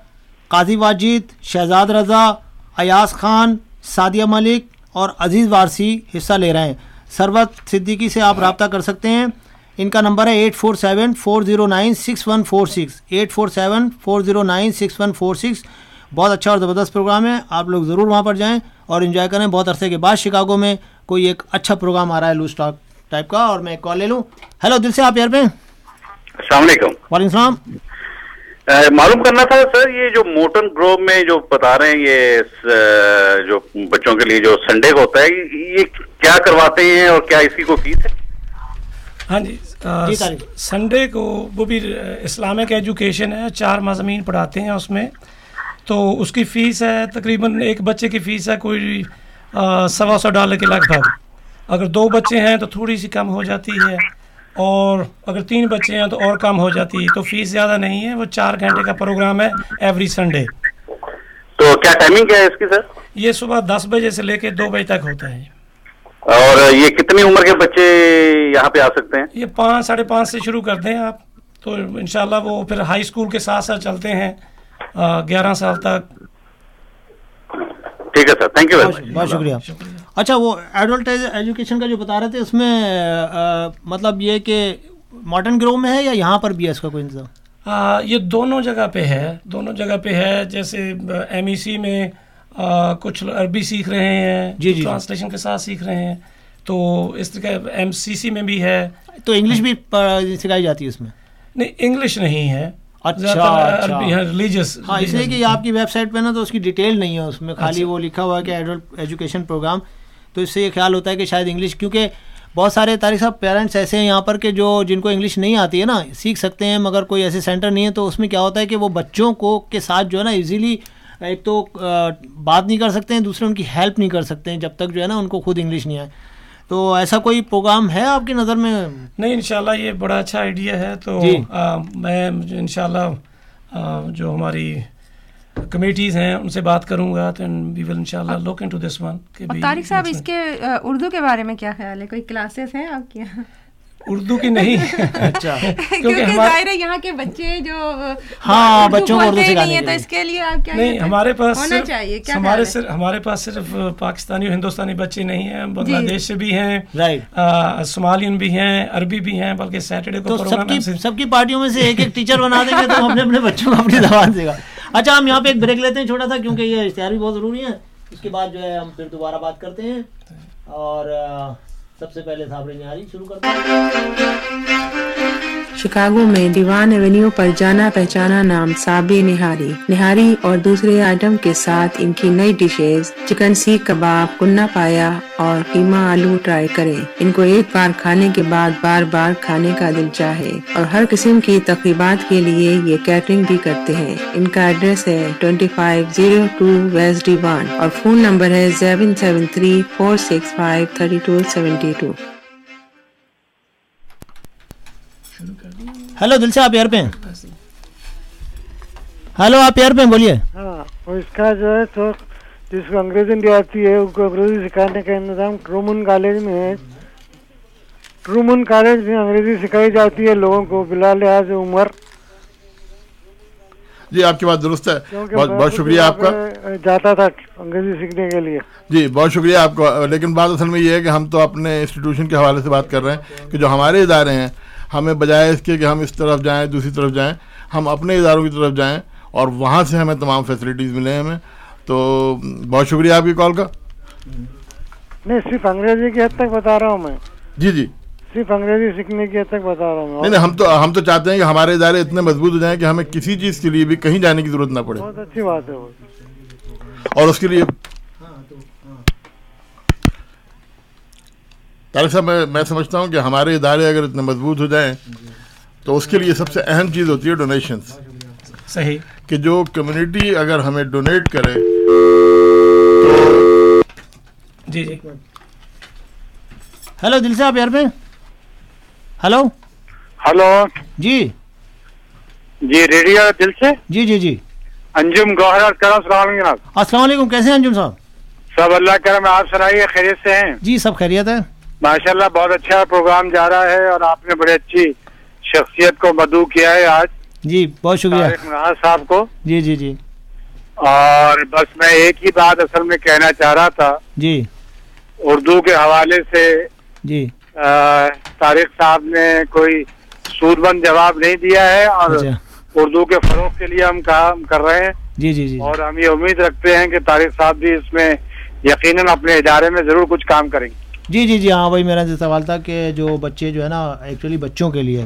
قاضی واجد شہزاد رضا ایاز خان سعدیہ ملک اور عزیز وارسی حصہ لے رہے ہیں۔ سربت صدیقی سے آپ رابطہ کر سکتے ہیں۔ ان کا نمبر ہے eight four seven four zero nine six one four six. Eight four seven four zero nine six one four six. بہت اچھا اور زبردست پروگرام ہے۔ آپ لوگ ضرور وہاں پر جائیں اور انجوائے کریں۔ بہت عرصے کے بعد شکاگو میں کوئی ایک اچھا پروگرام آ رہا ہے لو اسٹاک ٹائپ کا اور میں کال لے لوں۔ ہیلو دل سے آپ ایئر پہ السلام علیکم۔ وعلیکم السلام۔ معلوم کرنا تھا سر یہ جو موٹن گروو میں جو بتا رہے ہیں یہ جو بچوں کے لیے جو سنڈے کو ہوتا ہے یہ کیا کرواتے ہیں اور کیا اس کی کوئی فیس ہے؟ ہاں جی جی،۔ سنڈے کو وہ بھی اسلامک ایجوکیشن ہے چار مضامین پڑھاتے ہیں اس میں۔ تو اس کی فیس ہے تقریباً ایک بچے کی فیس ہے کوئی سوا سو ڈالر کے لگ بھگ۔ اگر دو بچے ہیں تو تھوڑی سی کم ہو جاتی ہے۔ اور اگر تین بچے ہیں تو اور کم ہو جاتی ہے تو فیس زیادہ نہیں ہے وہ چار گھنٹے کا پروگرام ہے ایوری سنڈے تو کیا ٹائمنگ کیا ہے اس کی سر؟ یہ صبح دس بجے سے لے کے دو بجے تک ہوتا ہے۔ اور یہ کتنی عمر کے بچے یہاں پہ آ سکتے ہیں؟ یہ پانچ ساڑھے پانچ سے شروع کرتے ہیں آپ۔ تو انشاءاللہ وہ پھر ہائی اسکول کے ساتھ ساتھ چلتے ہیں گیارہ سال تک۔ ٹھیک ہے سر تھینک یو بہت بہت شکریہ۔ اچھا وہ ایڈولٹائز ایجوکیشن کا جو بتا رہے تھے اس میں مطلب یہ کہ ماڈرن گروہ میں ہے یا یہاں پر بھی ہے اس کا کوئی انتظام یہ دونوں جگہ پہ ہے۔ دونوں جگہ پہ ہے جیسے ایم ای سی میں کچھ عربی سیکھ رہے ہیں جی، جی۔ ٹرانسلیشن کے ساتھ سیکھ رہے ہیں۔ تو اس طرح ایم سی سی میں بھی ہے۔ تو انگلش بھی سکھائی جاتی ہے اس میں؟ نہیں انگلش نہیں ہے۔ اچھا تر اچھا۔ ریلیجس ہاں اس لیے کہ آپ کی ویب سائٹ پہ نا تو اس کی ڈیٹیل نہیں ہے۔ اس میں خالی وہ لکھا ہوا ہے کہ ایڈلٹ ایجوکیشن پروگرام تو اس سے یہ خیال ہوتا ہے کہ شاید انگلش کیونکہ بہت سارے طارق صاحب پیرنٹس ایسے ہیں یہاں پر کہ جو جن کو انگلش نہیں آتی ہے نا سیکھ سکتے ہیں مگر کوئی ایسے سینٹر نہیں ہے تو اس میں کیا ہوتا ہے کہ وہ بچوں کو کے ساتھ جو ہے نا ایزیلی ایک تو بات نہیں کر سکتے ہیں دوسرے ان کی ہیلپ نہیں کر سکتے ہیں جب تک جو ہے نا ان کو خود انگلش نہیں آئے تو ایسا کوئی پروگرام ہے آپ کی نظر میں نہیں انشاءاللہ یہ بڑا اچھا آئیڈیا ہے تو جی۔ میں انشاءاللہ جو ہماری کمیٹیز ہیں ان سے بات کروں گا تو وی ول انشاءاللہ look into this one Tariq صاحب اس کے اردو کے بارے میں کیا خیال ہے؟ کوئی کلاسز ہیں آپ کے یہاں؟ اردو کی نہیں اچھا کیونکہ ظاہر ہے یہاں کے بچے جو ہاں، بچوں کو اردو ہیں کے تو۔ اس کے لیے آپ کیا نہیں؟ ہمارے پاس ہونا صرف- چاہیے کیا ہمارے ہے؟ صرف ہمارے پاس صرف پاکستانی اور ہندوستانی بچے نہیں ہیں بنگلہ جی۔ دیش سے بھی ہیں صومالین بھی ہیں عربی بھی ہیں بلکہ سیٹرڈے کو سب پروگرام کی ہے سے- سب کی پارٹیوں میں سے ایک ایک ٹیچر بنا دیں گے تو ہم اپنے اپنے بچوں کو اپنی زبان سے گا اچھا ہم یہاں پہ ایک بریک لیتے ہیں چھوٹا سا کیونکہ یہ اشتہار بھی بہت ضروری ہے اس کے بعد جو ہے ہم پھر دوبارہ بات کرتے ہیں اور سب سے پہلے صاحب نہاری شروع کرتے ہیں۔ شکاگو میں دیوان ایونیو پر جانا پہچانا نام سابی نہاری۔ نہاری اور دوسرے آئٹم کے ساتھ ان کی نئی ڈشز، چکن سیخ کباب، کنہ پایا اور قیمہ آلو ٹرائی کریں۔ ان کو ایک بار کھانے کے بعد بار بار کھانے کا دل چاہے۔ اور ہر قسم کی تقریبات کے لیے یہ کیٹرنگ بھی کرتے ہیں۔ ان کا ایڈریس ہے twenty five zero two west Devon اور فون نمبر ہے seven seven three four six five thirty two seventy two hello Dil Se آپ ایئر پہ ہیں۔ ہیلو آپ ایئر پہ ہیں بولیے۔ ہاں اس کا جو ہے تو جس کو انگریزی نہیں آتی ہے ان کو انگریزی سکھانے کا انتظام ٹرومن کالج میں ہے۔ ٹرومن کالج میں انگریزی سکھائی جاتی ہے لوگوں کو بلا لحاظ عمر۔ جی آپ کی بات درست ہے۔ بہت بہت شکریہ آپ کا۔ جاتا تھا انگریزی سیکھنے کے لیے۔ جی بہت شکریہ آپ کا۔ لیکن بات اصل میں یہ ہے کہ ہم تو اپنے انسٹیٹیوشن کے حوالے سے بات کر رہے ہیں کہ جو ہمارے ادارے ہیں ہمیں بجائے اس کے کہ ہم اس طرف جائیں دوسری طرف جائیں ہم اپنے اداروں کی طرف جائیں اور وہاں سے ہمیں تمام فیسلٹیز ملیں ہمیں۔ تو بہت شکریہ آپ کی کال کا۔ نہیں صرف انگریزی کی حد تک بتا رہا ہوں میں۔ جی جی۔ صرف انگریزی سیکھنے کی حد تک بتا رہا ہوں نہیں نہیں ہم تو ہم تو چاہتے ہیں کہ ہمارے ادارے اتنے مضبوط ہو جائیں کہ ہمیں کسی چیز کے لیے بھی کہیں جانے کی ضرورت نہ پڑے۔ بہت اچھی بات ہے وہ۔ اور اس کے لیے طارق صاحب میں میں سمجھتا ہوں کہ ہمارے ادارے اگر اتنے مضبوط ہو جائیں تو اس کے لیے سب سے اہم چیز ہوتی ہے ڈونیشنس صحیح۔ کہ جو کمیونٹی اگر ہمیں ڈونیٹ کرے جی جی۔ ہیلو دل صاحب یار میں ہلو ہلو جی۔ جی ریڈیو دل سے؟ جی جی جی۔ انجم گوہر کرم السلام علیکم جناب۔ السلام علیکم کیسے ہیں انجم صاحب؟ سب اللہ کرم آپ سنائیے خیریت سے ہیں؟ جی سب خیریت ہے۔ ماشاء اللہ بہت اچھا پروگرام جا رہا ہے اور آپ نے بڑی اچھی شخصیت کو مدعو کیا ہے آج۔ جی بہت شکریہ۔ صاحب کو۔ جی جی جی۔ اور بس میں ایک ہی بات اصل میں کہنا چاہ رہا تھا۔ جی۔ اردو کے حوالے سے جی۔ طارق صاحب نے کوئی سود مند جواب نہیں دیا ہے اور اچھا۔ اردو کے فروغ کے لیے ہم کام کر رہے ہیں۔ جی جی جی۔ اور ہم یہ امید رکھتے ہیں کہ طارق صاحب بھی اس میں یقیناً اپنے ادارے میں ضرور کچھ کام کریں گے۔ جی جی جی ہاں وہی میرا سوال تھا کہ جو بچے جو ہے نا ایکچولی بچوں کے لیے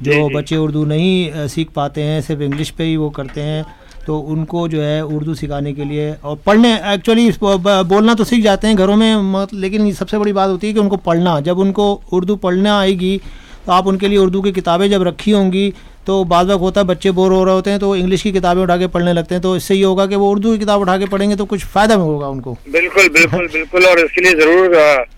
جو جی، جی۔ بچے اردو نہیں سیکھ پاتے ہیں صرف انگلش پہ ہی وہ کرتے ہیں تو ان کو جو ہے اردو سکھانے کے لیے اور پڑھنے ایکچولی بولنا تو سیکھ جاتے ہیں گھروں میں لیکن سب سے بڑی بات ہوتی ہے کہ ان کو پڑھنا جب ان کو اردو پڑھنا آئے گی تو آپ ان کے لیے اردو کی کتابیں جب رکھی ہوں گی تو بعض وقت ہوتا ہے بچے بور ہو رہے ہوتے ہیں تو انگلش کی کتابیں اٹھا کے پڑھنے لگتے ہیں تو اس سے یہ ہوگا کہ وہ اردو کی کتاب اٹھا کے پڑھیں گے تو کچھ فائدہ میں ہوگا ان کو۔ بالکل بالکل بالکل اور اس کے لیے ضرور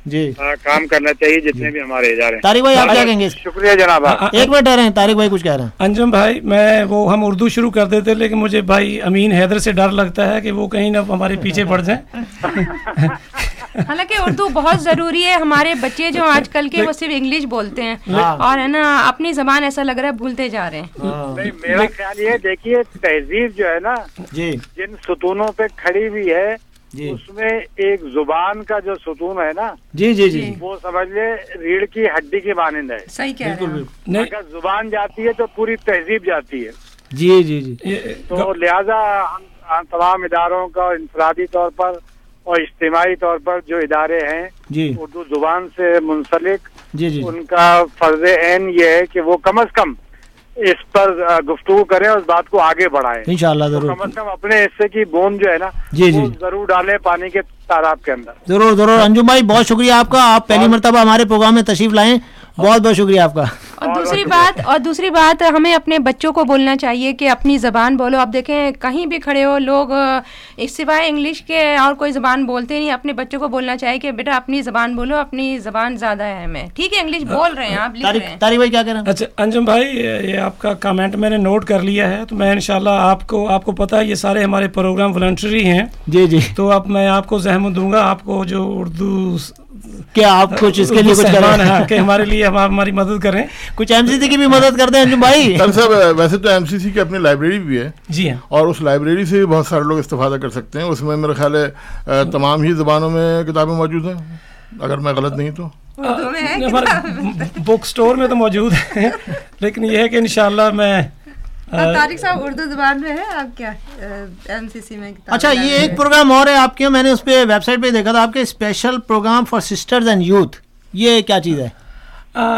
جی۔ کام کرنا چاہیے جتنے جی۔ بھی ہمارے ادارے۔ تاریخ بھائی آپ کیا کہیں گے؟ شکریہ جناب ایک منٹ رہے ہیں تاریخ بھائی کچھ کہہ رہے ہیں۔ انجم بھائی میں وہ ہم اردو شروع کر دیتے لیکن مجھے بھائی امین حیدر سے ڈر لگتا ہے کہ وہ کہیں نہ ہمارے پیچھے پڑ جائیں۔ حالانکہ اردو بہت ضروری ہے ہمارے بچے جو آج کل کے وہ صرف انگلش بولتے ہیں۔ اور ہے نا اپنی زبان ایسا لگ رہا ہے بھولتے جا رہے ہیں۔ میرا خیال یہ دیکھیے تہذیب جو ہے نا جن ستونوں پہ کھڑی ہوئی ہے اس میں ایک زبان کا جو ستون ہے نا جی جی جی۔, جی۔ وہ سمجھ لے ریڑھ کی ہڈی کی مانند ہے۔ صحیح بالکل اگر زبان جاتی ہے تو پوری تہذیب جاتی ہے۔ جی جی جی۔ تو لہٰذا تمام اداروں کا انفرادی طور پر اور اجتماعی طور پر جو ادارے ہیں جی۔ اردو زبان سے منسلک جی جی۔ ان کا فرض عین یہ ہے کہ وہ کم از کم اس پر گفتگو کریں اور اس بات کو آگے بڑھائیں۔ انشاءاللہ ضرور۔ کم از کم اپنے حصے کی بوند جو ہے نا جی جی۔ ضرور ڈالیں پانی کے تالاب کے اندر۔ ضرور ضرور۔ انجم بھائی بہت شکریہ آپ کا۔ آپ پہلی مرتبہ ہمارے پروگرام میں تشریف لائیں۔ بہت بہت شکریہ آپ کا۔ دوسری بات اور دوسری بات ہمیں اپنے بچوں کو بولنا چاہیے کہ اپنی زبان بولو۔ آپ دیکھیں کہیں بھی کھڑے ہو لوگ سوائے انگلش کے اور کوئی زبان بولتے نہیں۔ اپنے بچوں کو بولنا چاہیے کہ بیٹا اپنی زبان بولو اپنی زبان زیادہ ہے۔ ہمیں ٹھیک ہے انگلش بول رہے ہیں آپ تاریخ کیا اچھا انجم بھائی یہ آپ کا کامنٹ میں نے نوٹ کر لیا ہے تو میں انشاءاللہ آپ کو آپ کو پتا ہے یہ سارے ہمارے پروگرام ولنٹری ہیں۔ جی جی۔ تو اب میں آپ کو زحمت دوں گا آپ کو جو اردو کیا آپ کچھ اس کے لیے کچھ کریں؟ کہ ہمارے لیے ہم ہماری مدد کریں۔ کچھ ایم سی سی کی بھی مدد کر دیں انجم بھائی؟ صاحب ویسے تو ایم سی سی کی اپنی لائبریری بھی ہے۔ جی ہاں۔ اور اس لائبریری سے بھی بہت سارے لوگ استفادہ کر سکتے ہیں۔ اس میں میرے خیال ہے تمام ہی زبانوں میں کتابیں موجود ہیں۔ اگر میں غلط نہیں تو۔ بک اسٹور میں تو موجود ہیں لیکن یہ ہے کہ انشاءاللہ میں طارق صاحب اردو زبان میں ہے آپ کیا ایم سی سی میں اچھا یہ ایک پروگرام اور ہے آپ کے میں نے اس پہ ویب سائٹ پہ دیکھا تھا آپ کے special program for sisters and youth یہ کیا چیز ہے؟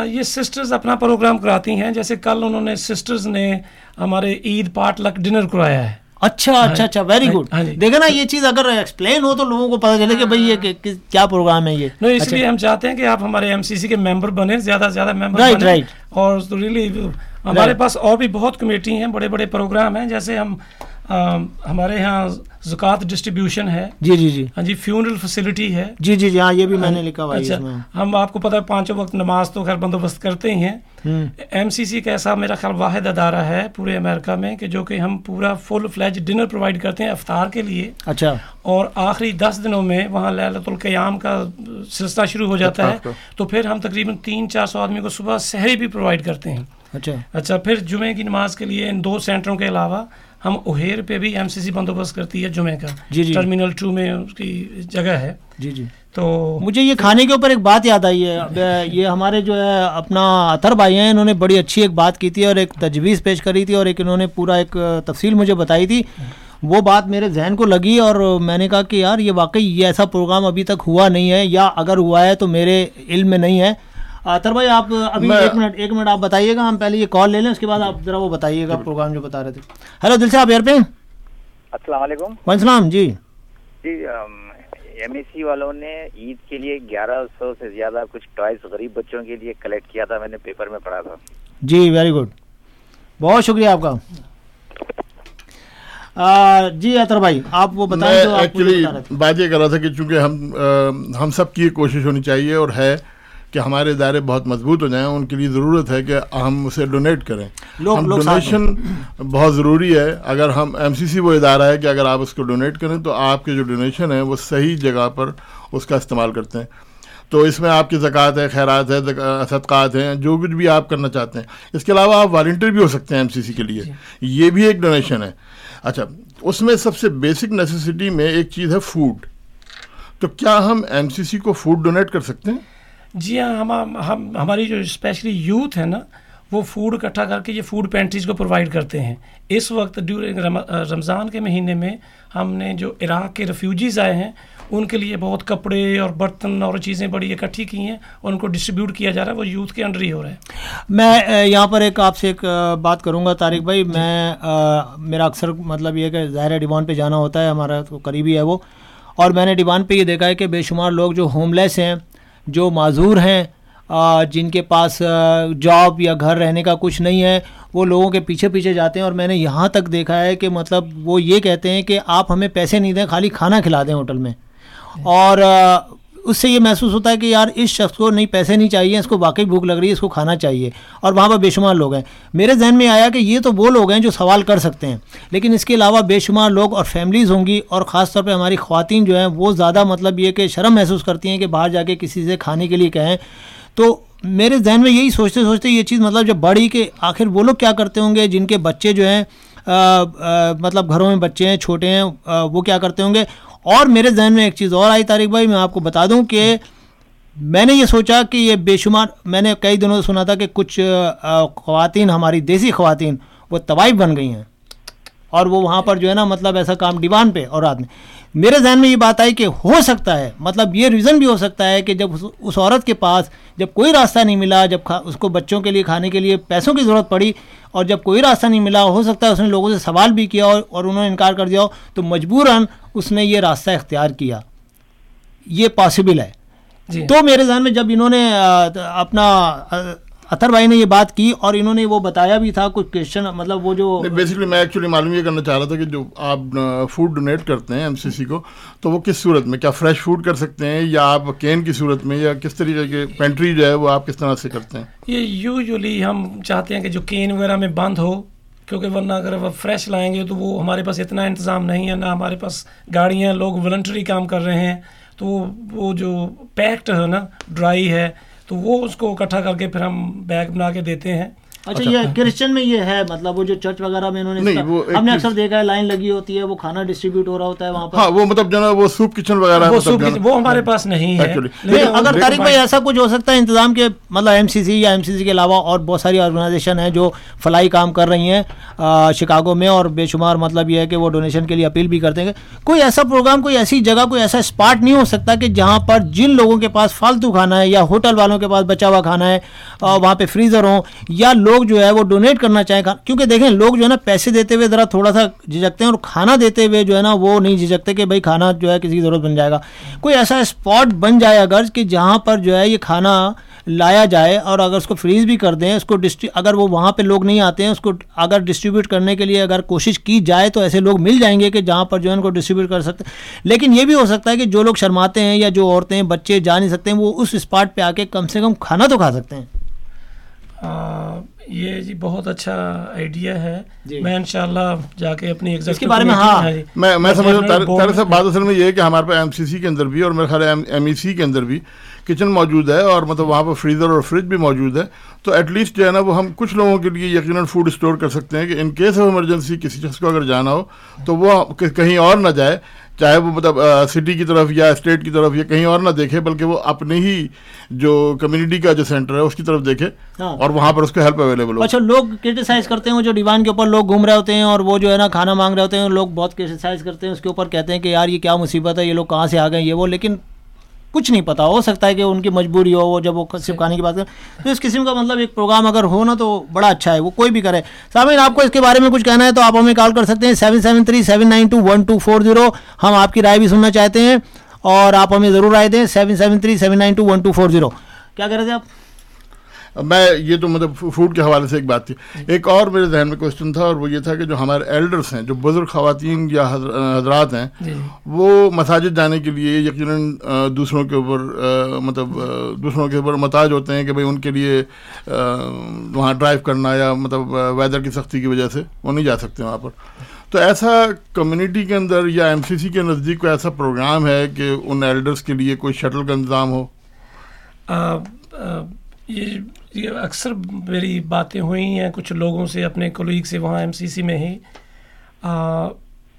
یہ سسٹرز اپنا پروگرام کراتی ہیں۔ جیسے کل انہوں نے سسٹرز نے ہمارے عید پارٹ لک ڈنر کرایا ہے۔ اچھا،, ہاں اچھا اچھا اچھا ویری گڈ دیکھیں نا یہ چیز اگر ایکسپلین ہو تو لوگوں کو پتا چلے کہ بھائی یہ کیا پروگرام ہے یہ۔ اس اچھا۔ لیے ہم چاہتے ہیں کہ آپ ہمارے ایم سی سی کے ممبر بنے زیادہ سے زیادہ ممبر بنے اور ریلی ہمارے پاس اور بھی بہت کمیٹی ہیں بڑے بڑے پروگرام ہیں جیسے ہم ہمارے یہاں زکوٰۃ ڈسٹریبیوشن ہے۔ جی جی جی۔ ہاں جی فیونرل فیسلٹی ہے۔ جی جی جی ہاں یہ بھی میں نے ہاں، لکھا ہوا ہے اچھا، ہم آپ کو پتہ ہے پانچوں وقت نماز تو خیر بندوبست کرتے ہی ہیں۔ ایم سی سی کا ایسا میرا خیال واحد ادارہ ہے پورے امریکہ میں کہ جو کہ ہم پورا فل فلیج ڈنر پرووائڈ کرتے ہیں افطار کے لیے۔ اچھا۔ اور آخری دس دنوں میں وہاں لہلت القیام کا سلسلہ شروع ہو جاتا ہے۔ تو پھر ہم تقریباً تین چار سو آدمی کو صبح سحری بھی پرووائڈ کرتے ہیں۔ اچھا۔ اچھا پھر جمعے کی نماز کے لیے ان دو سینٹروں کے علاوہ ہم اوہیر پہ بھی ایم سی سی بندوبست کرتی ہے جمعہ کا جی جی۔ ٹرمینل ٹو میں اس کی جگہ ہے۔ جی جی۔ تو مجھے یہ کھانے کے اوپر ایک بات یاد آئی ہے۔ یہ ہمارے جو ہے اپنا اطر بھائی ہیں انہوں نے بڑی اچھی ایک بات کی تھی اور ایک تجویز پیش کری تھی اور ایک انہوں نے پورا ایک تفصیل مجھے بتائی تھی۔ وہ بات میرے ذہن کو لگی اور میں نے کہا کہ یار یہ واقعی یہ ایسا پروگرام ابھی تک ہوا نہیں ہے یا اگر ہوا ہے تو میرے علم میں نہیں ہے۔ آتر بھائی آپ ابھی ایک منٹ ایک منٹ آپ بتائیے گا ہم پہلے یہ کال لے لیں اس کے بعد آپ ذرا وہ بتائیے گا پروگرام جو بتا رہے تھے۔ ہلو دل سے آپ ایئر پہ السلام علیکم۔ وعلیکم السلام جی۔ جی ایم سی والوں نے عید کے لیے گیارہ سو سے زیادہ کچھ ٹوائز غریب بچوں کے لیے کلیکٹ کیا تھا میں نے پیپر میں پڑھا تھا۔ جی ویری گڈ۔ بہت شکریہ آپ کا۔ جی اطر بھائی آپ وہ بتائیں ایکچولی بات یہ کر رہا تھا کہ چونکہ ہم ہم سب کی کوشش ہونی چاہیے اور ہے۔ کہ ہمارے ادارے بہت مضبوط ہو جائیں ان کے لیے ضرورت ہے کہ ہم اسے ڈونیٹ کریں۔ لوگ- ہم ڈونیشن بہت ضروری ہے۔ اگر ہم ایم سی سی وہ ادارہ ہے کہ اگر آپ اس کو ڈونیٹ کریں تو آپ کے جو ڈونیشن ہے وہ صحیح جگہ پر اس کا استعمال کرتے ہیں۔ تو اس میں آپ کی زکوٰۃ ہے خیرات ہے صدقات ہیں جو کچھ بھی آپ کرنا چاہتے ہیں۔ اس کے علاوہ آپ والنٹیئر بھی ہو سکتے ہیں ایم سی سی کے لیے۔ یہ بھی ایک ڈونیشن ہے۔ اچھا اس میں سب سے بیسک نیسیسٹی میں ایک چیز ہے فوڈ تو کیا ہم ایم سی سی کو فوڈ ڈونیٹ کر سکتے ہیں؟ جی ہاں ہم ہم ہماری جو اسپیشلی یوتھ ہے نا وہ فوڈ اکٹھا کر کے یہ فوڈ پینٹریز کو پرووائڈ کرتے ہیں۔ اس وقت ڈیورنگ رمضان کے مہینے میں ہم نے جو عراق کے ریفیوجیز آئے ہیں ان کے لیے بہت کپڑے اور برتن اور چیزیں بڑی اکٹھی کی ہیں اور ان کو ڈسٹریبیوٹ کیا جا رہا ہے وہ یوتھ کے انڈر ہی ہو رہا ہے میں یہاں پر ایک آپ سے ایک بات کروں گا طارق بھائی۔ میں اہ, میرا اکثر مطلب یہ ہے کہ ظاہر ڈیوان پہ جانا ہوتا ہے ہمارا تو قریبی ہے وہ۔ اور میں نے ڈیوان پہ یہ دیکھا ہے کہ بے شمار لوگ جو ہوم لیس ہیں جو معذور ہیں جن کے پاس جاب یا گھر رہنے کا کچھ نہیں ہے وہ لوگوں کے پیچھے پیچھے جاتے ہیں اور میں نے یہاں تک دیکھا ہے کہ مطلب وہ یہ کہتے ہیں کہ آپ ہمیں پیسے نہیں دیں خالی کھانا کھلا دیں ہوٹل میں۔ اور اس سے یہ محسوس ہوتا ہے کہ یار اس شخص کو نہیں پیسے نہیں چاہیے اس کو واقعی بھوک لگ رہی ہے اس کو کھانا چاہیے۔ اور وہاں پر بے شمار لوگ ہیں۔ میرے ذہن میں آیا کہ یہ تو وہ لوگ ہیں جو سوال کر سکتے ہیں۔ لیکن اس کے علاوہ بے شمار لوگ اور فیملیز ہوں گی اور خاص طور پہ ہماری خواتین جو ہیں وہ زیادہ مطلب یہ کہ شرم محسوس کرتی ہیں کہ باہر جا کے کسی سے کھانے کے لیے کہیں۔ تو میرے ذہن میں یہی سوچتے سوچتے یہ چیز مطلب جب بڑھی کہ آخر وہ لوگ کیا کرتے ہوں گے جن کے بچے جو ہیں آ, آ, مطلب گھروں میں بچے ہیں چھوٹے ہیں آ, وہ کیا کرتے ہوں گے؟ اور میرے ذہن میں ایک چیز اور آئی طارق بھائی، میں آپ کو بتا دوں کہ میں نے یہ سوچا کہ یہ بے شمار، میں نے کئی دنوں سے سنا تھا کہ کچھ خواتین، ہماری دیسی خواتین، وہ طوائف بن گئی ہیں اور وہ وہاں پر جو ہے نا مطلب ایسا کام دیوان پہ اور رات میں۔ میرے ذہن میں یہ بات آئی کہ ہو سکتا ہے مطلب یہ ریزن بھی ہو سکتا ہے کہ جب اس, عورت کے پاس جب کوئی راستہ نہیں ملا جب اس کو بچوں کے لیے کھانے کے لیے پیسوں کی ضرورت پڑی اور جب کوئی راستہ نہیں ملا ہو سکتا ہے اس نے لوگوں سے سوال بھی کیا اور, انہوں نے انکار کر دیا ہو تو مجبوراً اس نے یہ راستہ اختیار کیا۔ یہ پاسبل ہے۔ جی۔ تو میرے ذہن میں جب انہوں نے اپنا اطہر بھائی نے یہ بات کی اور انہوں نے وہ بتایا بھی تھا کچھ کوشچن مطلب وہ جو بیسکلی میں ایکچولی معلوم یہ کرنا چاہ رہا تھا کہ جو آپ فوڈ ڈونیٹ کرتے ہیں ایم سی سی کو تو وہ کس صورت میں؟ کیا فریش فوڈ کر سکتے ہیں یا آپ کین کی صورت میں یا کس طریقے کے پینٹری جو ہے وہ آپ کس طرح سے کرتے ہیں؟ یہ یوزلی ہم چاہتے ہیں کہ جو کین وغیرہ میں بند ہو کیونکہ ورنہ اگر وہ فریش لائیں گے تو وہ ہمارے پاس اتنا انتظام نہیں ہے نہ ہمارے پاس گاڑیاں لوگ والنٹری کام کر رہے ہیں تو وہ وہ جو پیکڈ ہے نا ڈرائی ہے تو وہ اس کو اکٹھا کر کے پھر ہم بیگ بنا کے دیتے ہیں۔ اچھا یہ کرسچن میں یہ ہے مطلب وہ جو چرچ وغیرہ میں انہوں نے ہم نے اکثر دیکھا ہے لائن لگی ہوتی ہے وہ کھانا ڈسٹریبیوٹ ہو رہا ہوتا ہے وہاں پر۔ ہاں وہ مطلب جو وہ سوپ کچن وغیرہ وہ مطلب وہ ہمارے پاس نہیں ہے۔ اگر طارق بھائی ایسا کچھ ہو سکتا ہے انتظام کے مطلب ایم سی سی یا ایم سی سی کے علاوہ اور بہت ساری آرگنائزیشن ہیں جو فلائی کام کر رہی ہیں شکاگو میں اور بے شمار مطلب یہ ہے کہ وہ ڈونیشن کے لیے اپیل بھی کرتے ہیں۔ کوئی ایسا پروگرام کوئی ایسی جگہ کوئی ایسا اسپاٹ نہیں ہو سکتا کہ جہاں پر جن لوگوں کے پاس فالتو کھانا ہے یا ہوٹل والوں کے پاس بچا ہوا کھانا ہے وہاں پہ فریزر ہوں یا لوگ جو ہے وہ ڈونیٹ کرنا چاہیں کیونکہ دیکھیں، لوگ جو ہے نا پیسے دیتے ہوئے ذرا تھوڑا سا جھجکتے ہیں اور کھانا دیتے ہوئے جو ہے نا وہ نہیں جھجکتے کہ بھائی کھانا جو ہے کسی کی ضرورت بن جائے گا۔ کوئی ایسا اسپاٹ بن جائے اگر کہ جہاں پر جو ہے یہ کھانا لایا جائے اور اگر اس کو فریز بھی کر دیں، اس کو ڈسٹری اگر وہ وہاں پہ لوگ نہیں آتے ہیں، اس کو اگر ڈسٹریبیوٹ کرنے کے لیے اگر کوشش کی جائے تو ایسے لوگ مل جائیں گے کہ جہاں پر جو ہے ان کو ڈسٹریبیوٹ کر سکتے لیکن یہ بھی ہو سکتا ہے کہ جو لوگ شرماتے ہیں یا جو عورتیں، بچے جا نہیں سکتے ہیں وہ اس اسپاٹ پہ آ کے کم سے کم کھانا تو کھا سکتے ہیں۔ یہ جی بہت اچھا آئیڈیا ہے۔ جی۔ میں انشاءاللہ جا کے اپنی اس کے بارے میں ہاں۔ میں میں سمجھ definitely رہا board- ہوں صاحب بات اصل میں یہ ہے کہ ہمارے پاس ایم سی سی کے اندر بھی اور میرے خیال ایم ای سی کے اندر بھی کچن موجود ہے اور مطلب وہاں پر فریزر اور فریج بھی موجود ہے۔ تو ایٹ لیسٹ جو ہے نا وہ ہم کچھ لوگوں کے لیے یقیناً فوڈ اسٹور کر سکتے ہیں کہ ان کیس آف ایمرجنسی کسی شخص کو اگر جانا ہو تو وہ کہ- کہیں اور نہ جائے۔ چاہے وہ مطلب سٹی کی طرف یا اسٹیٹ کی طرف یا کہیں اور نہ دیکھے بلکہ وہ اپنے ہی جو کمیونٹی کا جو سینٹر ہے اس کی طرف دیکھے ہاں۔ اور وہاں پر اس کو ہیلپ اویلیبل ہو اچھا لوگ کرٹیسائز کرتے ہیں جو دیوان کے اوپر لوگ گھوم رہے ہوتے ہیں اور وہ جو ہے نا کھانا مانگ رہے ہوتے ہیں لوگ بہت کرٹیسائز کرتے ہیں اس کے اوپر کہتے ہیں کہ یار یہ کیا مصیبت ہے یہ لوگ کہاں سے آ گئے یہ وہ لیکن کچھ نہیں پتا ہو سکتا ہے کہ ان کی مجبوری ہو وہ جب وہ صرف کھانے کی بات کریں۔ تو اس قسم کا مطلب ایک پروگرام اگر ہو نا تو بڑا اچھا ہے وہ کوئی بھی کرے۔ سامعین آپ کو اس کے بارے میں کچھ کہنا ہے تو آپ ہمیں کال کر سکتے ہیں seven seven three seven nine two one two four zero ہم آپ کی رائے بھی سننا چاہتے ہیں اور آپ ہمیں ضرور رائے دیں۔ Seven seven three seven nine two one two four zero کیا کہہ رہے تھے آپ؟ میں یہ تو مطلب فوڈ کے حوالے سے ایک بات تھی۔ ایک اور میرے ذہن میں کوشچن تھا اور وہ یہ تھا کہ جو ہمارے ایلڈرس ہیں جو بزرگ خواتین یا حضر- حضرات ہیں جی۔ وہ مساجد جانے کے لیے یقیناً دوسروں کے اوپر مطلب دوسروں کے اوپر محتاج ہوتے ہیں کہ بھئی ان کے لیے وہاں ڈرائیو کرنا یا مطلب ویدر کی سختی کی وجہ سے وہ نہیں جا سکتے وہاں پر۔ تو ایسا کمیونٹی کے اندر یا ایم سی سی کے نزدیک کوئی ایسا پروگرام ہے کہ ان ایلڈرس کے لیے کوئی شٹل کا انتظام ہو؟ یہ یہ اکثر میری باتیں ہوئی ہیں، کچھ لوگوں سے، اپنے کولیگ سے، وہاں ایم سی سی میں ہی۔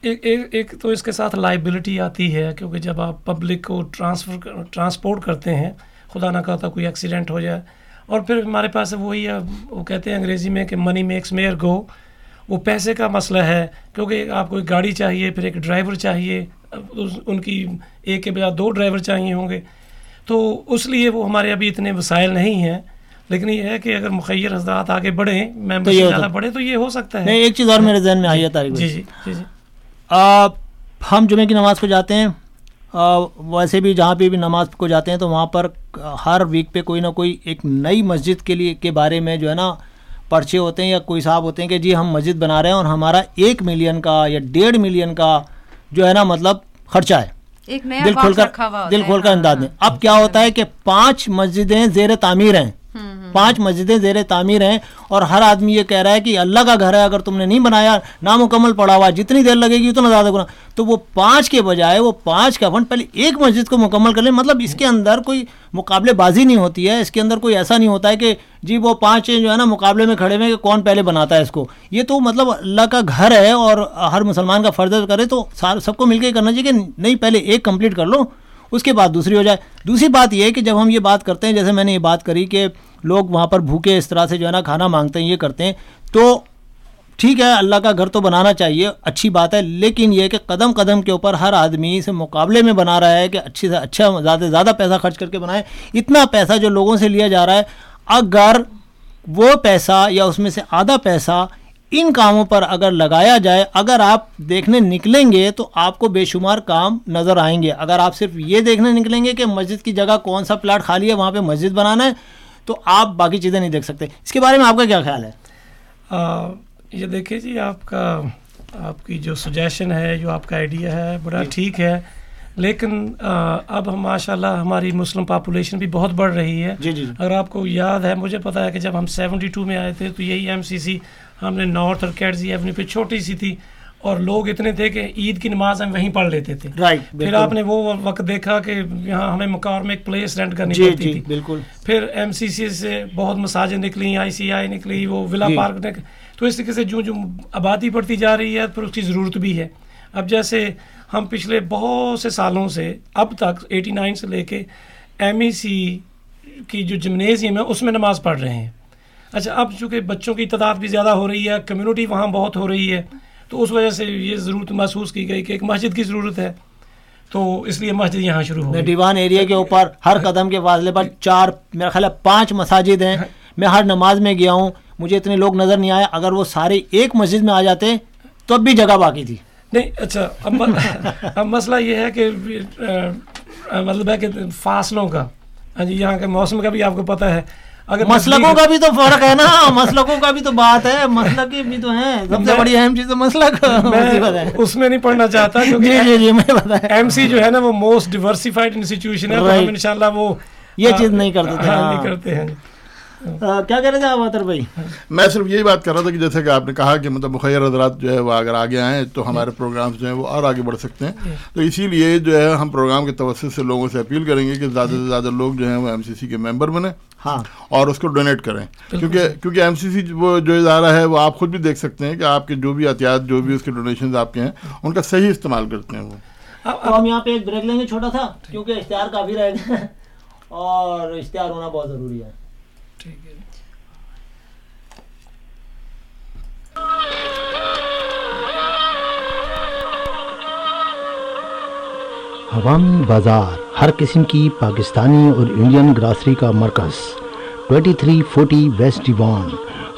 ایک ایک تو اس کے ساتھ لائبلٹی آتی ہے، کیونکہ جب آپ پبلک کو ٹرانسفر ٹرانسپورٹ کرتے ہیں، خدا نہ کہتا کوئی ایکسیڈنٹ ہو جائے۔ اور پھر ہمارے پاس وہی ہے، وہ کہتے ہیں انگریزی میں کہ منی میکس میئر گو وہ پیسے کا مسئلہ ہے، کیونکہ آپ کو ایک گاڑی چاہیے، پھر ایک ڈرائیور چاہیے۔ ان کی ایک کے بجائے دو ڈرائیور چاہیے ہوں گے۔ تو اس لیے وہ ہمارے ابھی اتنے وسائل نہیں ہیں لیکن یہ ہے کہ اگر مخیر حضرات آگے بڑھیں ممبر زیادہ۔ بڑھے تو یہ ہو سکتا ہے۔ نہیں ایک چیز اور میرے ذہن میں آئی ہے طارق جی جی جی جی۔ ہم جمعے کی نماز کو جاتے ہیں ویسے بھی جہاں پہ بھی نماز کو جاتے ہیں تو وہاں پر ہر ویک پہ کوئی نہ کوئی ایک نئی مسجد کے لیے کے بارے میں جو ہے نا پرچے ہوتے ہیں یا کوئی صاحب ہوتے ہیں کہ جی ہم مسجد بنا رہے ہیں اور ہمارا ایک ملین کا یا ڈیڑھ ملین کا جو ہے نا مطلب خرچہ ہے۔ ایک نیا دل کھول کر دل کھول کر ہاں، انداز دیں اب کیا ہوتا ہے کہ پانچ مسجدیں زیر تعمیر ہیں؟ پانچ مسجدیں زیر تعمیر ہیں اور ہر آدمی یہ کہہ رہا ہے کہ اللہ کا گھر ہے، اگر تم نے نہیں بنایا، نامکمل پڑا ہوا، جتنی دیر لگے گی، اتنا زیادہ گنا تو وہ پانچ کے بجائے، وہ پانچ کا فنڈ پہلے ایک مسجد کو مکمل کر لیں مطلب اس کے اندر کوئی مقابلے بازی نہیں ہوتی ہے۔ اس کے اندر کوئی ایسا نہیں ہوتا ہے کہ جی وہ پانچ جو ہے نا، مقابلے میں کھڑے ہوئے کہ کون پہلے بناتا ہے اس کو۔ یہ تو مطلب اللہ کا گھر ہے اور ہر مسلمان کا فرض کرے تو سب کو مل کے کرنا چاہیے کہ نہیں، پہلے ایک کمپلیٹ کر لو۔ اس کے بعد دوسری ہو جائے۔ دوسری بات یہ ہے کہ جب ہم یہ بات کرتے ہیں، جیسے میں نے یہ بات کری کہ لوگ وہاں پر بھوکے اس طرح سے جو ہے نا کھانا مانگتے ہیں، یہ کرتے ہیں، تو ٹھیک ہے، اللہ کا گھر تو بنانا چاہیے، اچھی بات ہے، لیکن یہ کہ قدم قدم کے اوپر ہر آدمی سے مقابلے میں بنا رہا ہے کہ اچھی سے اچھا زیادہ سے زیادہ پیسہ خرچ کر کے بنائے۔ اتنا پیسہ جو لوگوں سے لیا جا رہا ہے، اگر وہ پیسہ یا اس میں سے آدھا پیسہ ان کاموں پر اگر لگایا جائے اگر آپ دیکھنے نکلیں گے تو آپ کو بے شمار کام نظر آئیں گے۔ اگر آپ صرف یہ دیکھنے نکلیں گے کہ مسجد کی جگہ کون سا پلاٹ خالی ہے وہاں پہ مسجد بنانا ہے تو آپ باقی چیزیں نہیں دیکھ سکتے۔ اس کے بارے میں آپ کا کیا خیال ہے؟ آ، یہ دیکھیں جی آپ کا آپ کی جو سجیشن ہے جو آپ کا آئیڈیا ہے بڑا ٹھیک ہے۔ لیکن آ، اب ہم ماشاء اللہ ہماری مسلم پاپولیشن بھی بہت بڑھ رہی ہے۔ جی جی اگر آپ کو یاد ہے مجھے پتا ہے کہ جب ہم سیونٹی ٹو میں آئے تھے تو یہی ایم سی سی ہم نے نارتھ اور کیٹزی ایونیو پہ چھوٹی سی تھی اور لوگ اتنے تھے کہ عید کی نماز ہم وہیں پڑھ لیتے تھے۔ رائٹ پھر آپ نے وہ وقت دیکھا کہ یہاں ہمیں مکار میں ایک پلیس رینٹ کرنی جی پڑتی جی تھی۔ بالکل۔ پھر ایم سی سی سے بہت مساجد نکلی آئی سی آئی نکلی وہ ولا جی۔ پارک نک تو اس طریقے سے جو جو آبادی بڑھتی جا رہی ہے پھر اس کی ضرورت بھی ہے۔ اب جیسے ہم پچھلے بہت سے سالوں سے اب تک ایٹی نائن سے لے کے ایم ای سی کی جو جمنیزیم ہے اس میں نماز پڑھ رہے ہیں۔ اچھا اب چونکہ بچوں کی تعداد بھی زیادہ ہو رہی ہے کمیونٹی وہاں بہت ہو رہی ہے تو اس وجہ سے یہ ضرورت محسوس کی گئی کہ ایک مسجد کی ضرورت ہے۔ تو اس لیے مسجد یہاں شروع ہو ڈیوان ایریا کے اوپر ہر قدم کے فاصلے پر چار میرا خیال ہے پانچ مساجد ہیں۔ میں ہر نماز میں گیا ہوں مجھے اتنے لوگ نظر نہیں آئے۔ اگر وہ سارے ایک مسجد میں آ جاتے تو اب بھی جگہ باقی تھی۔ نہیں اچھا اب اب مسئلہ یہ ہے کہ مطلب ہے کہ فاصلوں کا۔ ہاں جی یہاں کے موسم کا بھی آپ کو پتہ ہے۔ اگر مسلکوں کا بھی تو فرق ہے نا مسلکوں کا بھی تو بات ہے مسلک بھی تو ہیں۔ سب سے بڑی اہم چیز تو مسلک اس میں نہیں پڑھنا چاہتا جی جی جی میں پتا ہے۔ ایم سی جو ہے نا وہ موسٹ ڈیورسیفائڈ انسٹیٹیوشن ہے. ہم انشاءاللہ وہ یہ چیز نہیں کرتے تھے۔ ہاں ہاں۔ نہیں کرتے ہیں۔ کیا کہہ رہے تھے آپ اطر بھائی؟ میں صرف یہی بات کر رہا تھا کہ جیسے کہ آپ نے کہا کہ مطلب مخیر حضرات جو ہے وہ اگر آگے آئیں تو ہمارے پروگرامز جو ہیں وہ اور آگے بڑھ سکتے ہیں۔ تو اسی لیے جو ہے ہم پروگرام کے توسط سے لوگوں سے اپیل کریں گے کہ زیادہ سے زیادہ لوگ جو ہیں وہ ایم سی سی کے ممبر بنیں۔ ہاں۔ اور اس کو ڈونیٹ کریں۔ کیونکہ کیونکہ ایم سی سی وہ جو ادارہ ہے وہ آپ خود بھی دیکھ سکتے ہیں کہ آپ کے جو بھی احتیاط جو بھی اس کے ڈونیشنز آپ کے ہیں ان کا صحیح استعمال کرتے ہیں وہ۔ تو ہم یہاں پہ ایک بریک لیں گے چھوٹا تھا کیونکہ اشتہار کافی رہ گئے اور اشتہار ہونا بہت ضروری ہے۔ عوامی بازار۔ ہر قسم کی پاکستانی اور انڈین گراسری کا مرکز 2340 forty west Devon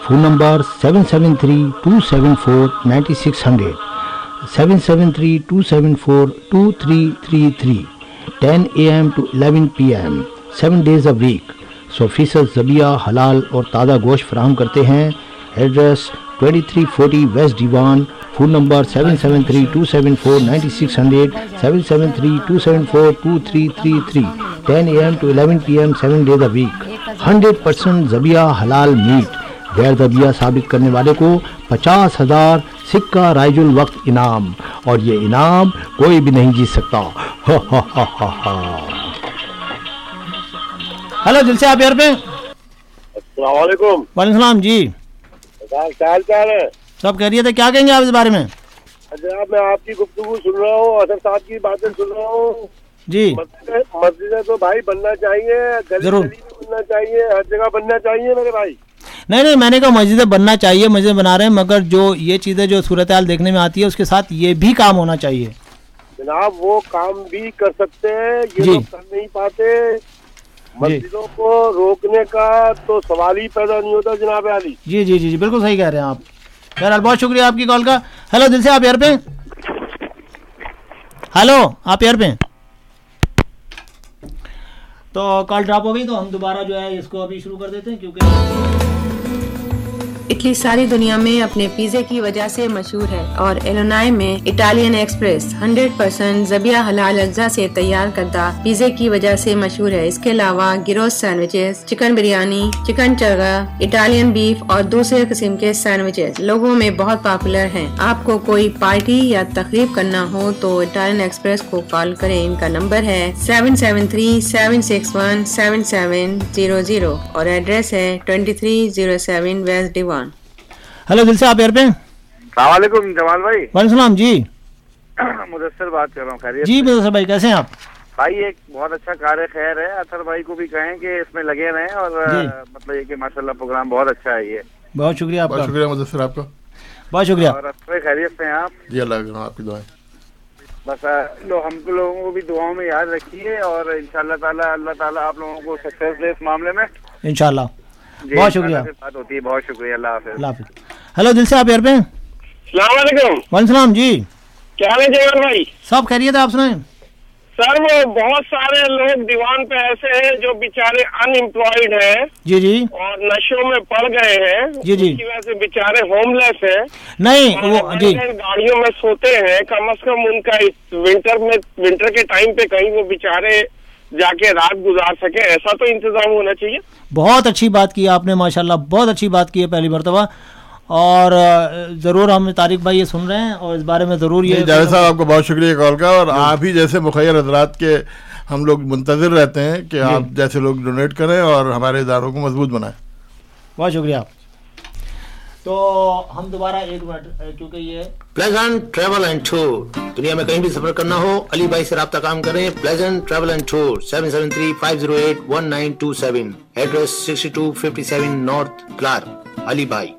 phone number seven seven three two seven four ninety six hundred seven seven three two seven four two three three three ten A M to eleven P M seven days a week سو فیصد زبیہ حلال اور تازہ گوشت فراہم کرتے ہیں۔ Address 2340 west Devon phone number 7732749600 7732742333 10 A M to 11 P M 7 days a week. 100% زبیہ حلال میٹ۔ غیر ذبیہ ثابت کرنے والے کو پچاس ہزار سکہ رائج الوقت انعام۔ اور یہ انعام کوئی بھی نہیں جیت سکتا۔ ہلو دل سے آپ پہ السلام علیکم۔ وعلیکم السلام جی۔ کیا حال چال ہے؟ سب کہہ رہی تھے کیا کہیں گے آپ اس بارے میں؟ جناب میں آپ کی گفتگو سن رہا ہوں اصل صاحب کی باتیں سن رہا ہوں۔ جی۔ مسجد مسجدیں تو بھائی بننا چاہیے ضرور۔ بننا چاہیے ہر جگہ بننا چاہیے میرے بھائی۔ نہیں نہیں میں نے کہا مسجدیں بننا چاہیے مسجد بنا رہے ہیں مگر جو یہ چیزیں جو صورتحال دیکھنے میں آتی ہے اس کے ساتھ یہ بھی کام ہونا چاہیے۔ جناب وہ کام بھی کر سکتے ہیں یہ جی۔ لوگ کر نہیں پاتے۔ مسجدوں کو روکنے کا تو سوال ہی پیدا نہیں ہوتا جناب علی۔ جی جی جی جی بالکل صحیح کہہ رہے ہیں آپ۔ بہرحال بہت شکریہ آپ کی کال کا۔ ہیلو، دل سے آپ ایئر پہ ہیلو، آپ ایئر پہ تو کال ڈراپ ہو گئی تو ہم دوبارہ جو ہے اس کو ابھی شروع کر دیتے ہیں کیونکہ اٹلی ساری دنیا میں اپنے پیزے کی وجہ سے مشہور ہے اور ایلونائی میں اٹالین ایکسپریس 100% پرسینٹ زبیہ حلال اجزاء سے تیار کردہ پیزے کی وجہ سے مشہور ہے۔ اس کے علاوہ gross sandwiches, chicken biryani, chicken chargha, Italian beef اور دوسرے قسم کے سینڈوچز لوگوں میں بہت پاپولر ہیں۔ آپ کو کوئی پارٹی یا تقریب کرنا ہو تو اٹالین ایکسپریس کو کال کریں۔ ان کا نمبر ہے seven seven three seven six one seven seven zero zero اور ایڈریس ہے twenty three zero seven west Devon. Hello Dil Se آپ ایئر پہ السلام علیکم جمال بھائی۔ وعلیکم السلام جی۔ مدثر بات کر رہا ہوں خیریت جی؟ مدثر بھائی کیسے ہیں آپ؟ بھائی ایک بہت اچھا کار خیر ہے۔ اطہر بھائی کو بھی کہیں کہ اس میں لگے رہیں اور جی۔ مطلب یہ کہ ماشاءاللہ پروگرام بہت اچھا ہے یہ۔ بہت شکریہ آپ بہت کا شکریہ مدثر آپ کا۔ بہت شکریہ۔ اور اطہر خیریت سے ہیں آپ؟ جی اللہ کا آپ کی دعائیں۔ بس لو ہم کو لوگوں کو بھی دعاؤں میں یاد رکھیے اور ان شاء اللہ تعالیٰ اللہ تعالیٰ آپ لوگوں کو سکسیس دے اس معاملے میں۔ انشاءاللہ۔ بہت انشاءاللہ شکریہ پھر بات ہوتی ہے بہت شکریہ اللہ حافظ۔ اللہ حافظ۔ ہیلو دل سے آپ ایئر پہ السلام علیکم۔ وعلیکم السلام جی۔ کیا حال ہے جیون بھائی؟ سب خیریت ہے آپ سنائیں۔ سر وہ بہت سارے لوگ دیوان پہ ایسے ہیں جو بیچارے ان امپلائڈ ہیں۔ جی جی۔ اور نشوں میں پڑ گئے ہیں۔ جی، جی۔ کی وجہ سے بیچارے ہوم لیس ہیں۔ نہیں وہ جی۔ گاڑیوں میں سوتے ہیں۔ کم از کم ان کا ونٹر میں ونٹر کے ٹائم پہ کہیں وہ بیچارے جا کے رات گزار سکے ایسا تو انتظام ہونا چاہیے۔ بہت اچھی بات کی آپ نے ماشاءاللہ بہت اچھی بات کی ہے پہلی مرتبہ۔ اور ضرور ہم طارق بھائی یہ سن رہے ہیں اور اس بارے میں ضرور یہ جی جاوید صاحب آپ کو بہت شکریہ کال کا۔ اور آپ ہی جیسے مخیر حضرات کے ہم لوگ منتظر رہتے ہیں کہ آپ جیسے لوگ ڈونیٹ کریں اور ہمارے اداروں کو مضبوط بنائیں۔ بہت شکریہ۔ تو ہم دوبارہ ایک منٹ، کیونکہ یہ پلیزنٹ ٹریول اینڈ ٹور دنیا میں کہیں بھی سفر کرنا ہو، علی بھائی سے رابطہ کام کریں pleasant travel and tour seven seven three five zero eight one nine two seven address sixty two fifty seven north Clark Ali بھائی۔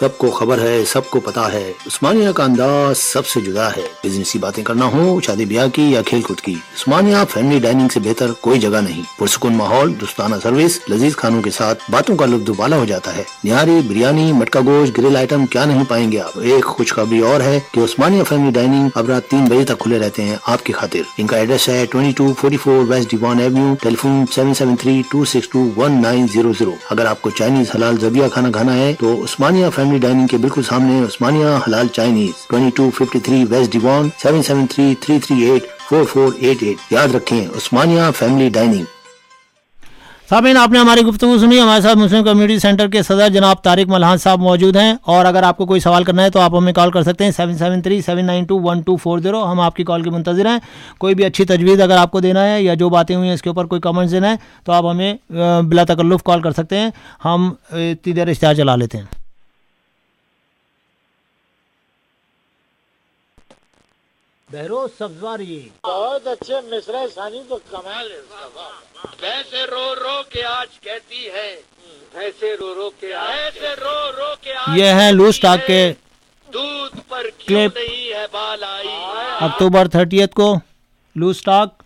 سب کو خبر ہے، سب کو پتا ہے۔ عثمانیہ کا انداز سب سے جدا ہے۔ بزنسی باتیں کرنا ہو شادی بیاہ کی یا کھیل کود کی۔ عثمانیہ فیملی ڈائننگ سے بہتر کوئی جگہ نہیں۔ پرسکون ماحول، دوستانہ سروس، لذیذ کھانوں کے ساتھ باتوں کا لطف والا ہو جاتا ہے۔ نہاری بریانی، مٹکا گوشت، گرل آئٹم کیا نہیں پائیں گے آپ؟ ایک خوشخبری اور ہے کہ عثمانیہ فیملی ڈائننگ اب رات تین بجے تک کھلے رہتے ہیں آپ کی خاطر۔ ان کا ایڈریس ہے twenty two forty four west Devon avenue telephone seven seven three two six two one nine zero zero اگر آپ کو چائنیز حلال زبیہ کھانا کھانا ہے تو عثمانیہ فیملی فیملی ڈائننگ کے بالکل سامنے عثمانیہ، حلال Chinese twenty two fifty three west Devon seven seven three three three eight four four eight eight یاد رکھیں عثمانیہ فیملی ڈائننگ سامعین، آپ نے ہماری گفتگو سنی، ہمارے ساتھ مسلم کمیونٹی سینٹر کے صدر جناب طارق ملحان صاحب موجود ہیں۔ اور اگر آپ کو کوئی سوال کرنا ہے تو آپ ہمیں کال کر سکتے ہیں seven seven three seven nine two one two four zero ہم آپ کی کال کے منتظر ہیں۔ کوئی بھی اچھی تجویز اگر آپ کو دینا ہے یا جو باتیں ہوئی ہیں اس کے اوپر کوئی کمنٹس دینا ہے تو آپ ہمیں بلا تکلف کال کر سکتے ہیں۔ ہم اتنی دیر اشتہار چلا لیتے ہیں۔ بہروز سبزواری۔ بہت اچھے مصرع ثانی تو کمال ہے۔ ویسے رو رو کے آج کہتی ہے ایسے رو رو کے ایسے رو رو کے آج یہ ہیں لوز اسٹاک کے دودھ پر کیوں کلپ۔ نہیں ہے بال آئی؟ اکتوبر تھرٹیت کو loose stock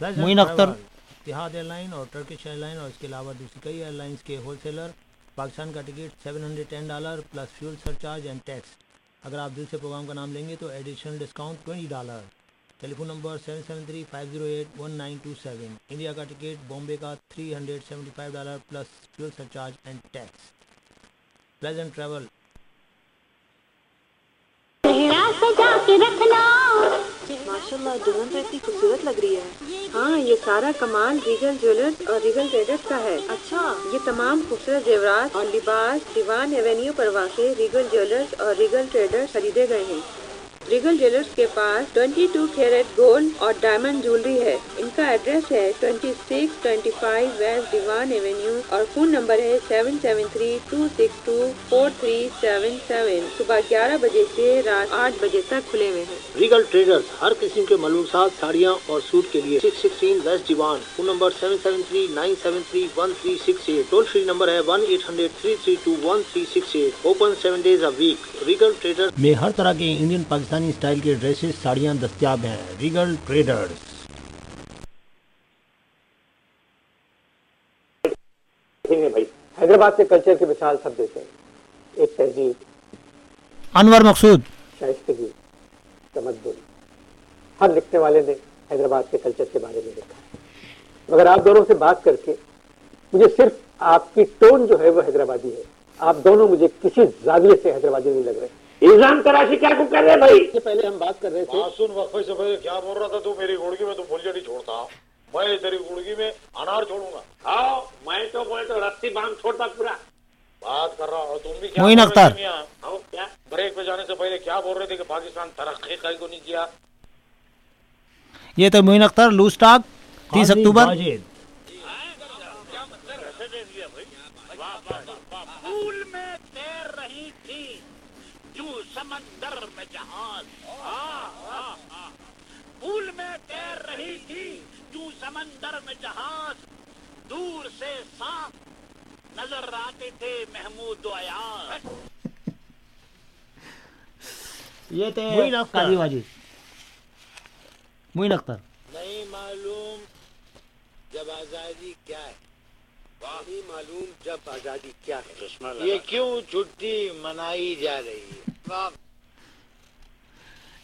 Moin Akhtar. Etihad airline اور ٹرکش ایئر لائن اور اس کے علاوہ دوسری کئی ایئر لائنس کے ہول سیلر۔ پاکستان کا ticket seven hundred ten dollar plus fuel surcharge and tax. اگر آپ دل سے پروگرام کا نام لیں گے تو additional discount twenty dollar telephone number seven seven three five zero eight one nine two seven India کا ٹکٹ بامبے کا three hundred seventy five dollar plus fuel surcharge and tax pleasant travel ماشاء اللہ دلہن تو اتنی خوبصورت لگ رہی ہے۔ ہاں یہ سارا کمال ریگل جیولرز اور ریگل ٹریڈرز کا ہے۔ اچھا۔ یہ تمام خوبصورت زیورات اور لباس دیوان ایوینیو پر واقع ریگل جیولرز اور ریگل ٹریڈرز خریدے گئے ہیں۔ ریگل جیلرز کے پاس 22 ٹو کیرٹ گولڈ اور ڈائمنڈ جولری ہے۔ ان کا ایڈریس ہے 2625 twenty five west Devon Avenue اور فون نمبر ہے 7732624377 صبح 11 بجے سے رات 8 بجے تک کھلے ہوئے ہیں۔ ریگل ٹریڈرز ہر قسم کے ملوثات ساڑیاں اور سوٹ کے لیے 616 west Devon. Phone number 7739731368 toll free number ہے 1800332136 open 7 days a week. Regal Traders. میں ہر طرح کے انڈین پاکستان پاکستانی سٹائل کے ڈریسز ساڑیاں دستیاب ہیں۔ ریگل جی ٹریڈرز حیدرآباد کے کلچر کی مثال سب دیتے ہیں ایک تہذیب۔ انور مقصود۔ شائستگی تمدن۔ ہر لکھنے والے نے حیدرآباد کے کلچر کے بارے میں لکھا ہے۔ مگر آپ دونوں سے بات کر کے مجھے صرف آپ کی ٹون جو ہے وہ حیدرآبادی ہے۔ آپ دونوں مجھے کسی زاویے سے حیدرآبادی نہیں لگ رہے۔ ہیں الزام تراشی کیا کو کر رہے ہیں بھائی؟ سے پہلے ہم بات کر رہے تھے۔ سن وقفے سے پہلے کیا بول رہا تھا تو میری گڑگی میں تو بھول چھوڑتا میں تیری گڑگی میں انار چھوڑوں گا۔ ہاں میں تو بولے تو رسی باندھ چھوڑتا پورا۔ بات کر رہا ہوں تم بھی کیا موین اختار۔ ہاں، بریک پہ جانے سے پہلے کیا بول رہے تھے کہ پاکستان ترقی کائی کو نہیں کیا؟ یہ تو موین اختار لوس ٹاک تیس اکتوبر۔ پھول میں تیر رہی تھی جو سمندر میں جہاز دور سے صاف نظر آتے تھے محمود و ایاز یہ تھے موین اختر۔ موین اختر۔ نہیں معلوم جب آزادی کیا ہے۔ نہیں معلوم جب آزادی کیا ہے۔ یہ کیوں چھٹی منائی جا رہی ہے؟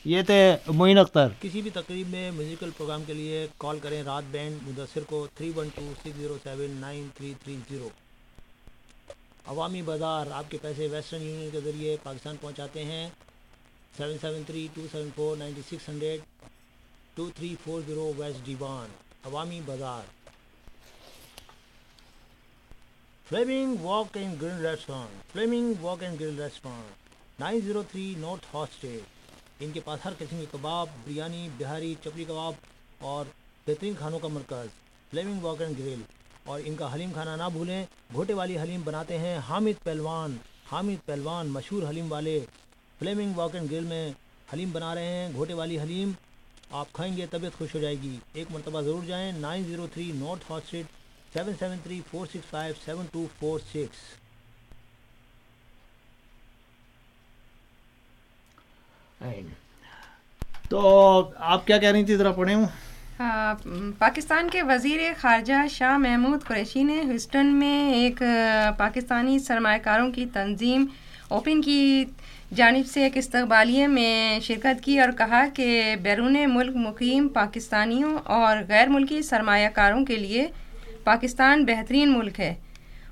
یہ تھے معین اختر۔ کسی بھی تقریب میں میوزیکل پروگرام کے لیے کال کریں رات بینڈ مدثر کو three one two six zero seven nine three three zero Awami Bazaar آپ کے پیسے ویسٹرن یونین کے ذریعے پاکستان پہنچاتے ہیں۔ Seven seven three two seven four ninety six hundred two three four zero west Devon Awami Bazaar. Flaming wok and grill restaurant flaming wok and grill restaurant nine zero three north Halsted ان کے پاس ہر قسم کے کباب، بریانی، بہاری چپری کباب اور بہترین کھانوں کا مرکز Fleming Walker and grill اور ان کا حلیم کھانا نہ بھولیں، گھوٹے والی حلیم بناتے ہیں حامد پہلوان۔ حامد پہلوان مشہور حلیم والے فلیمنگ واک اینڈ گریل میں حلیم بنا رہے ہیں، گھوٹے والی حلیم۔ آپ کھائیں گے طبیعت خوش ہو جائے گی۔ ایک مرتبہ ضرور جائیں، nine zero three north hot street, seven seven three four six five seven two four six. تو آپ کیا کہہ رہی تھی ذرا پڑھے ہوں پاکستان کے وزیر خارجہ شاہ محمود قریشی نے ہیوسٹن میں ایک پاکستانی سرمایہ کاروں کی تنظیم اوپن کی جانب سے ایک استقبالیہ میں شرکت کی اور کہا کہ بیرون ملک مقیم پاکستانیوں اور غیر ملکی سرمایہ کاروں کے لیے پاکستان بہترین ملک ہے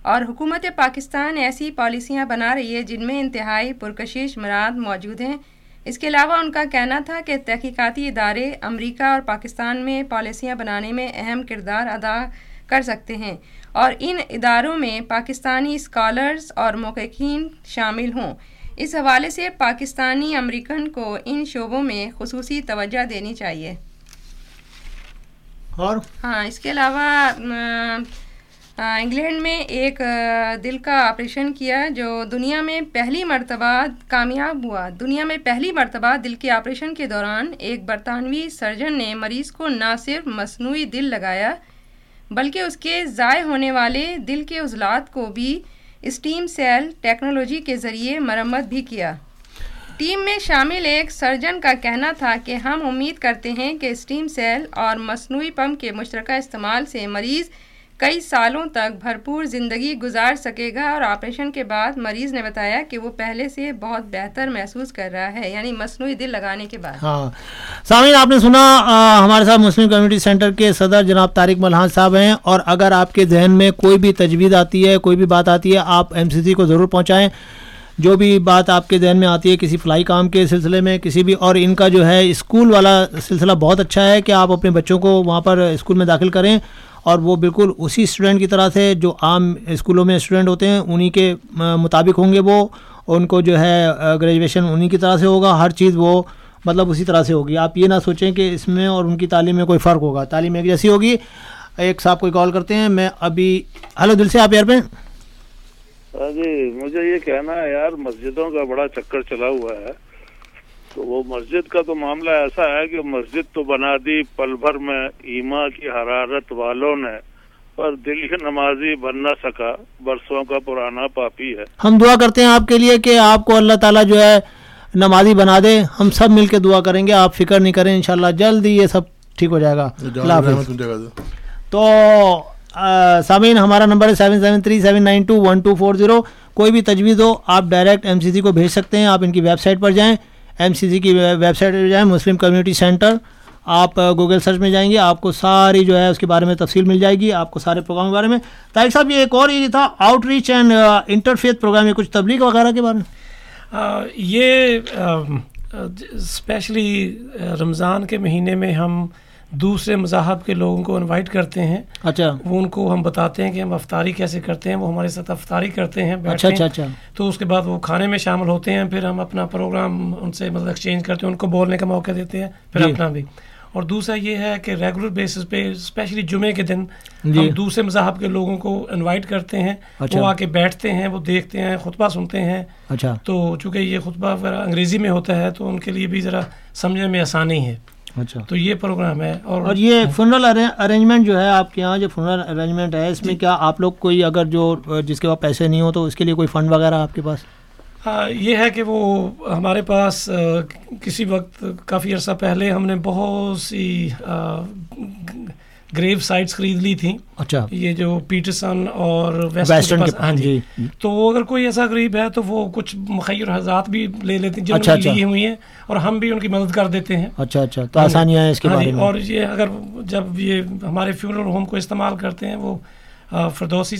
اور حکومت پاکستان ایسی پالیسیاں بنا رہی ہے جن میں انتہائی پرکشش مراد موجود ہیں۔ اس کے علاوہ ان کا کہنا تھا کہ تحقیقاتی ادارے امریکہ اور پاکستان میں پالیسیاں بنانے میں اہم کردار ادا کر سکتے ہیں اور ان اداروں میں پاکستانی اسکالرز اور محققین شامل ہوں۔ اس حوالے سے پاکستانی امریکن کو ان شعبوں میں خصوصی توجہ دینی چاہیے۔ اور؟ ہاں اس کے علاوہ انگلینڈ میں ایک دل کا آپریشن کیا جو دنیا میں پہلی مرتبہ کامیاب ہوا۔ دنیا میں پہلی مرتبہ دل کے آپریشن کے دوران ایک برطانوی سرجن نے مریض کو نہ صرف مصنوعی دل لگایا بلکہ اس کے ضائع ہونے والے دل کے عضلات کو بھی اسٹیم سیل ٹیکنالوجی کے ذریعے مرمت بھی کیا۔ ٹیم میں شامل ایک سرجن کا کہنا تھا کہ ہم امید کرتے ہیں کہ اسٹیم سیل اور مصنوعی پمپ کے مشترکہ استعمال سے مریض کئی سالوں تک بھرپور زندگی گزار سکے گا اور آپریشن کے بعد مریض نے بتایا کہ وہ پہلے سے بہت بہتر محسوس کر رہا ہے یعنی مصنوعی دل لگانے کے بعد۔ ہاں۔ سامعین، آپ نے سنا ہمارے ساتھ مسلم کمیونٹی سینٹر کے صدر جناب طارق ملحان صاحب ہیں اور اگر آپ کے ذہن میں کوئی بھی تجویز آتی ہے، کوئی بھی بات آتی ہے، آپ ایم سی سی کو ضرور پہنچائیں۔ جو بھی بات آپ کے ذہن میں آتی ہے کسی فلائی کام کے سلسلے میں، کسی بھی، اور ان کا جو ہے اسکول والا سلسلہ بہت اچھا ہے کہ آپ اپنے بچوں کو وہاں پر اسکول میں داخل کریں۔ اور وہ بالکل اسی اسٹوڈنٹ کی طرح سے جو عام اسکولوں میں اسٹوڈنٹ ہوتے ہیں، انہی کے مطابق ہوں گے وہ، ان کو جو ہے گریجویشن انہی کی طرح سے ہوگا، ہر چیز وہ مطلب اسی طرح سے ہوگی۔ آپ یہ نہ سوچیں کہ اس میں اور ان کی تعلیم میں کوئی فرق ہوگا۔ تعلیم ایک جیسی ہوگی۔ ایک صاحب کوئی کال کرتے ہیں، میں ابھی، ہلو، دل سے آپ یار پہ ہاں جی مجھے یہ کہنا ہے یار، مسجدوں کا بڑا چکر چلا ہوا ہے۔ تو وہ مسجد کا تو معاملہ ایسا ہے کہ مسجد تو بنا دی پل بھر میں ایما کی حرارت والوں نے پر دل کی نمازی بن نہ سکا۔ برسوں کا پرانا پاپی ہے۔ ہم دعا کرتے ہیں آپ کے لیے کہ آپ کو اللہ تعالیٰ جو ہے نمازی بنا دے۔ ہم سب مل کے دعا کریں گے۔ آپ فکر نہیں کریں انشاءاللہ جلد ہی یہ سب ٹھیک ہو جائے گا۔ اللہ حافظ۔ تو سامعین ہمارا نمبر ہے seven seven three seven nine two one two four zero. کوئی بھی تجویز ہو آپ ڈائریکٹ ایم سی سی کو بھیج سکتے ہیں۔ آپ ان کی ویب سائٹ پر جائیں۔ ایم سی سی کی ویب سائٹ پہ جائیں، مسلم کمیونٹی سینٹر، آپ گوگل سرچ میں جائیں گے، آپ کو ساری جو ہے اس کے بارے میں تفصیل مل جائے گی، آپ کو سارے پروگرام کے بارے میں۔ طارق صاحب، یہ ایک اور یہ تھا out reach and interfaith program یہ کچھ تبلیغ وغیرہ کے بارے میں؟ یہ اسپیشلی رمضان کے مہینے میں ہم دوسرے مذاہب کے لوگوں کو انوائٹ کرتے ہیں اچھا۔ وہ ان کو ہم بتاتے ہیں کہ ہم افطاری کیسے کرتے ہیں وہ ہمارے ساتھ افطاری کرتے ہیں اچھا اچھا اچھا۔ تو اس کے بعد وہ کھانے میں شامل ہوتے ہیں پھر ہم اپنا پروگرام ان سے مطلب ایکسچینج کرتے ہیں ان کو بولنے کا موقع دیتے ہیں پھر جی. اپنا بھی۔ اور دوسرا یہ ہے کہ ریگولر بیسس پہ اسپیشلی جمعے کے دن جی. ہم دوسرے مذاہب کے لوگوں کو انوائٹ کرتے ہیں۔ اچھا. وہ آ کے بیٹھتے ہیں وہ دیکھتے ہیں خطبہ سنتے ہیں۔ اچھا۔ تو چونکہ یہ خطبہ انگریزی میں ہوتا ہے تو ان کے لیے بھی ذرا سمجھنے میں آسانی ہے۔ اچھا۔ تو یہ پروگرام ہے اور اور یہ فنرل ارینجمنٹ جو ہے آپ کے یہاں جو فنرل ارینجمنٹ ہے اس میں کیا آپ لوگ کوئی اگر جو جس کے پاس پیسے نہیں ہو تو اس کے لیے کوئی فنڈ وغیرہ آپ کے پاس؟ یہ ہے کہ وہ ہمارے پاس کسی وقت کافی عرصہ پہلے ہم نے بہت سی گریو سائٹس خرید لی تھیں۔ اچھا۔ یہ جو پیٹرسن اور ویسٹرن کے ہاں جی۔ جی۔ تو وہ اگر کوئی ایسا غریب ہے تو وہ کچھ مخیر حضرات بھی لے لیتے ہیں جنہوں اچھا، نے اچھا۔ لی ہوئی ہیں اور ہم بھی ان کی مدد کر دیتے ہیں۔ اچھا اچھا۔ تو آسانیاں ہیں اس کے ہاں جی، بارے میں۔ اور یہ اگر جب یہ ہمارے فیونرل ہوم کو استعمال کرتے ہیں وہ فردوسی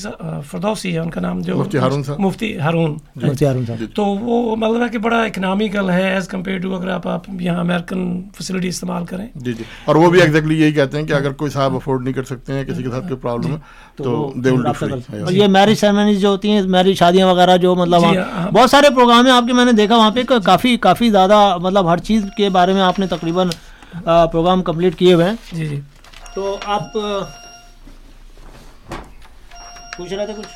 فردوسی ہے ان کا نام جو مفتی ہارون مفتی ہارون۔ مفتی ہارون صاحب۔ تو وہ مطلب ہے کہ بڑا اکنامیکل ہے ایز کمپیئر ٹو اگر آپ آپ یہاں امیرکن فیسلٹی استعمال کریں۔ جی جی۔ اور وہ بھی ایگزیکٹلی یہی کہتے ہیں کہ اگر کوئی صاحب افورڈ نہیں کر سکتے ہیں کسی کے ساتھ کوئی پرابلم ہے تو دے ول۔ اور یہ میرج سیرمنیز جو ہوتی ہیں میرج شادیاں وغیرہ جو مطلب جی، ہاں۔ بہت سارے پروگرام ہیں آپ کے میں نے دیکھا وہاں پہ کافی کافی زیادہ مطلب ہر چیز کے بارے میں آپ نے تقریباً پروگرام کمپلیٹ کیے ہوئے ہیں۔ جی جی۔ تو آپ پوچھ رہے تھے کچھ؟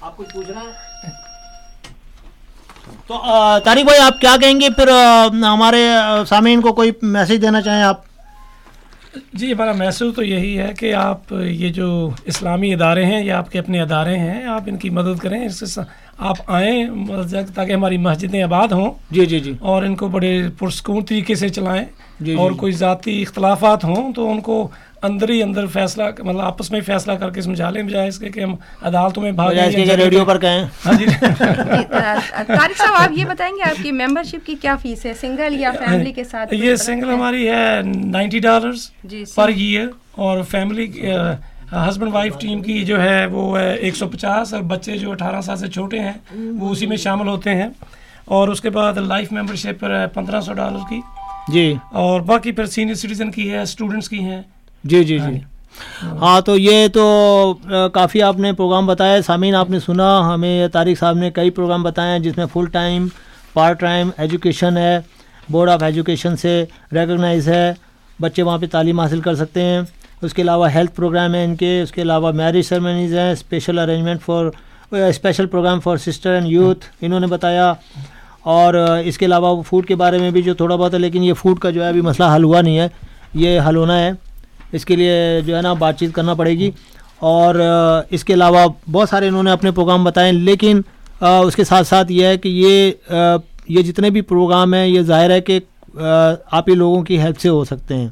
آپ کچھ پوچھ رہے ہیں تو طارق بھائی آپ کیا کہیں گے؟ پھر ہمارے سامعین کو کوئی میسج دینا چاہیں آپ؟ جی ہمارا محسوس تو یہی ہے کہ آپ یہ جو اسلامی ادارے ہیں یا آپ کے اپنے ادارے ہیں آپ ان کی مدد کریں اس سے آپ آئیں تاکہ ہماری مسجدیں آباد ہوں۔ جی جی جی۔ اور ان کو بڑے پرسکون طریقے سے چلائیں۔ جی اور جی۔ کوئی ذاتی اختلافات ہوں تو ان کو اندر ہی اندر فیصلہ مطلب آپس میں فیصلہ کر کے سمجھا لیں بجائے اس کے کہ ہم عدالتوں میں اس کے کہ ریڈیو پر کہیں۔ ہاں جی۔ طارق صاحب آپ یہ بتائیں گے آپ کی ممبرشپ کی کیا فیس ہے؟ سنگل یا فیملی کے ساتھ یہ سنگل ہماری ہے نائنٹی ڈالرس جی پر ایئر اور فیملی ہسبینڈ وائف ٹیم کی جو ہے وہ ہے ایک سو پچاس اور بچے جو اٹھارہ سال سے چھوٹے ہیں وہ اسی میں شامل ہوتے ہیں اور اس کے بعد لائف ممبرشپ پر ہے پندرہ سو ڈالر کی جی۔ اور باقی پھر سینئر سٹیزن کی ہے اسٹوڈنٹس کی ہیں۔ جی جی جی۔ ہاں۔ تو یہ تو کافی آپ نے پروگرام بتایا۔ سامعین آپ نے سنا ہمیں طارق صاحب نے کئی پروگرام بتائے ہیں جس میں full time part time education ہے بورڈ آف ایجوکیشن سے ریکگنائز ہے بچے وہاں پہ تعلیم حاصل کر سکتے ہیں۔ اس کے علاوہ ہیلتھ پروگرام ہیں ان کے اس کے علاوہ میرج سرمنیز ہیں special arrangement for special program for sister and youth انہوں نے بتایا۔ اور اس کے علاوہ فوڈ کے بارے میں بھی جو تھوڑا بہت ہے لیکن یہ فوڈ کا جو ہے ابھی مسئلہ حل ہوا نہیں ہے۔ یہ حل ہونا ہے۔ اس کے لیے جو ہے نا بات چیت کرنا پڑے گی۔ اور اس کے علاوہ بہت سارے انہوں نے اپنے پروگرام بتائے، لیکن اس کے ساتھ ساتھ یہ ہے کہ یہ یہ جتنے بھی پروگرام ہیں، یہ ظاہر ہے کہ آپ ہی لوگوں کی ہیلپ سے ہو سکتے ہیں۔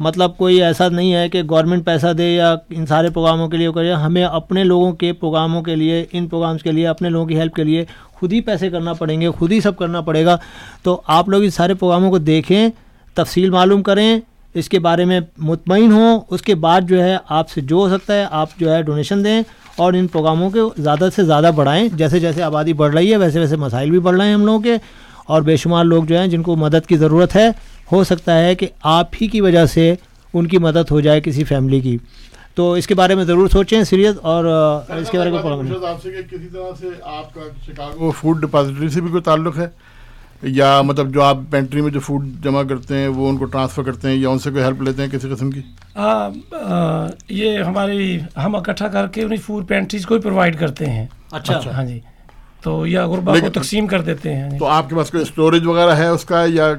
مطلب کوئی ایسا نہیں ہے کہ گورنمنٹ پیسہ دے یا ان سارے پروگراموں کے لیے کرے، ہمیں اپنے لوگوں کے پروگراموں کے لیے، ان پروگرامس کے لیے، اپنے لوگوں کی ہیلپ کے لیے خود ہی پیسے کرنا پڑیں گے، خود ہی سب کرنا پڑے گا۔ تو آپ لوگ ان سارے پروگراموں کو دیکھیں، تفصیل معلوم کریں اس کے بارے میں مطمئن ہوں۔ اس کے بعد جو ہے آپ سے جو ہو سکتا ہے آپ جو ہے ڈونیشن دیں اور ان پروگراموں کو زیادہ سے زیادہ بڑھائیں۔ جیسے جیسے آبادی بڑھ رہی ہے ویسے ویسے مسائل بھی بڑھ رہے ہیں ہم لوگوں کے۔ اور بے شمار لوگ جو ہیں جن کو مدد کی ضرورت ہے ہو سکتا ہے کہ آپ ہی کی وجہ سے ان کی مدد ہو جائے کسی فیملی کی۔ تو اس کے بارے میں ضرور سوچیں سیریس اور اس کے بارے میں کسی طرح سے آپ کا شکاگو فوڈ ڈپازٹری سے بھی کوئی تعلق ہے؟ یا مطلب جو آپ پینٹری میں جو فوڈ جمع کرتے ہیں وہ ان کو ٹرانسفر کرتے ہیں یا ان سے کوئی ہیلپ لیتے ہیں کسی قسم کی؟ یہ ہماری ہم اکٹھا کر کے انہیں فوڈ پینٹریز کو ہی پرووائڈ کرتے ہیں۔ اچھا۔ ہاں جی۔ تو یا غربا کو تقسیم کر دیتے ہیں۔ تو آپ کے پاس کوئی اسٹوریج وغیرہ ہے اس کا یا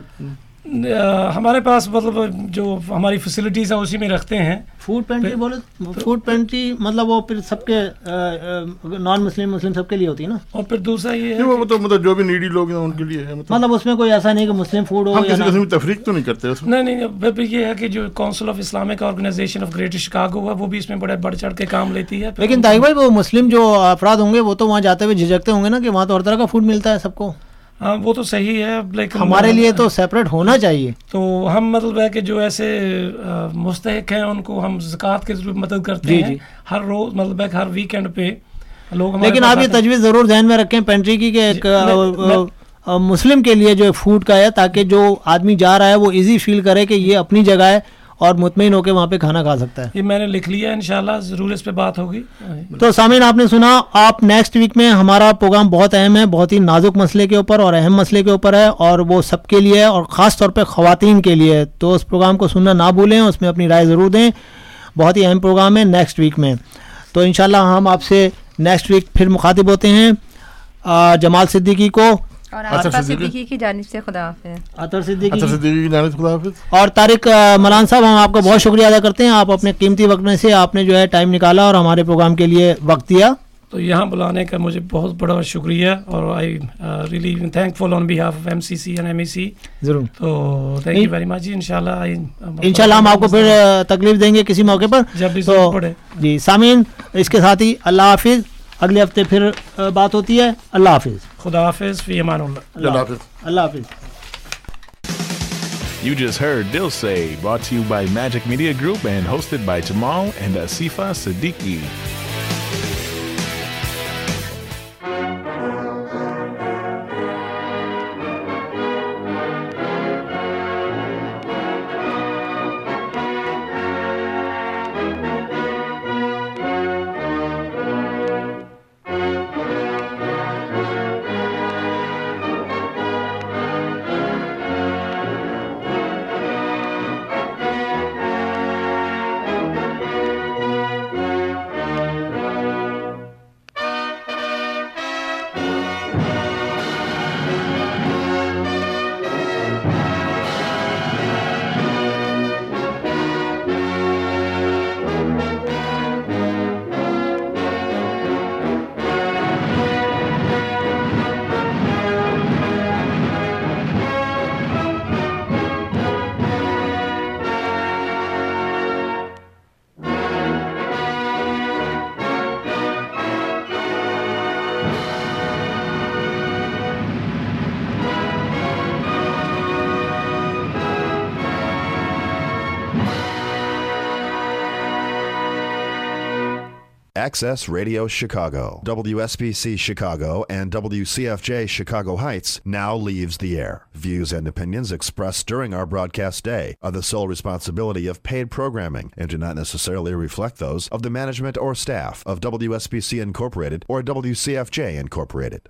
ہمارے پاس مطلب جو ہماری فیسلٹیز ہیں اسی میں رکھتے ہیں۔ فوڈ پینٹری بولے فوڈ پینٹری مطلب وہ پھر سب کے نان مسلم مسلم سب کے لیے ہوتی ہے نا؟ اور پھر دوسرا یہ ہے وہ تو مطلب جو بھی نیڈی لوگ ہیں ان کے لیے مطلب۔ اس میں کوئی ایسا نہیں کہ مسلم فوڈ ہو ہم کسی قسم کی تفریق تو نہیں کرتے اس نہیں نہیں پھر یہ ہے کہ جو council of Islamic organization of greater Chicago ہے وہ بھی اس میں بڑے بڑھ چڑھ کے کام لیتی ہے۔ لیکن طاہر بھائی وہ مسلم جو افراد ہوں گے وہ تو وہاں جاتے ہوئے جھجکتے ہوں گے نا کہ وہاں تو ہر طرح کا فوڈ ملتا ہے سب کو۔ وہ تو صحیح ہے لیکن ہمارے لیے تو سیپریٹ ہونا چاہیے۔ تو ہم مطلب ہے کہ جو ایسے مستحق ہیں ان کو ہم زکوٰۃ کے ذریعے مدد کرتے ہیں۔ ہر روز مطلب ہے کہ ہر ویکینڈ پہ لوگ لیکن آپ یہ تجویز ضرور ذہن میں رکھیں پینٹری کی کہ ایک مسلم کے لیے جو فوڈ کا ہے تاکہ جو آدمی جا رہا ہے وہ ایزی فیل کرے کہ یہ اپنی جگہ ہے۔ اور مطمئن ہو کے وہاں پہ کھانا کھا سکتا ہے۔ یہ میں نے لکھ لیا انشاءاللہ ضرور اس پہ بات ہوگی۔ تو سامعین آپ نے سنا آپ نیکسٹ ویک میں ہمارا پروگرام بہت اہم ہے بہت ہی نازک مسئلے کے اوپر اور اہم مسئلے کے اوپر ہے اور وہ سب کے لیے اور خاص طور پہ خواتین کے لیے تو اس پروگرام کو سننا نہ بھولیں اس میں اپنی رائے ضرور دیں۔ بہت ہی اہم پروگرام ہے نیکسٹ ویک میں۔ تو انشاءاللہ ہم آپ سے نیکسٹ ویک پھر مخاطب ہوتے ہیں۔ جمال صدیقی کو اور صدیقی کی جانب سے خدا حافظ۔ اور طارق ملان صاحب ہم آپ کا بہت شکریہ ادا کرتے ہیں۔ آپ اپنے قیمتی وقت میں سے آپ نے جو ہے ٹائم نکالا اور ہمارے پروگرام کے لیے وقت دیا۔ تو یہاں بلانے کا مجھے بہت بڑا شکریہ اور I really thankful on behalf of M C C and M E C ضرور۔ تو تھینک یو ویری مچ جی ان شاء اللہ ان شاء اللہ ہم آپ کو پھر تکلیف دیں گے کسی موقع پر۔ جب بھی پڑے۔ جی سامعین اس کے ساتھ ہی اللہ حافظ۔ اگلے ہفتے پھر بات ہوتی ہے اللہ حافظ خدا حافظ فی امان اللہ اللہ حافظ اللہ حافظ You just heard Dil Say, brought to you by Magic Media Group and hosted by Jamal and Asifa Siddiqui. Access Radio Chicago, WSBC Chicago, and WCFJ Chicago Heights now leaves the air. Views and opinions expressed during our broadcast day are the sole responsibility of paid programming and do not necessarily reflect those of the management or staff of WSBC Incorporated or WCFJ Incorporated.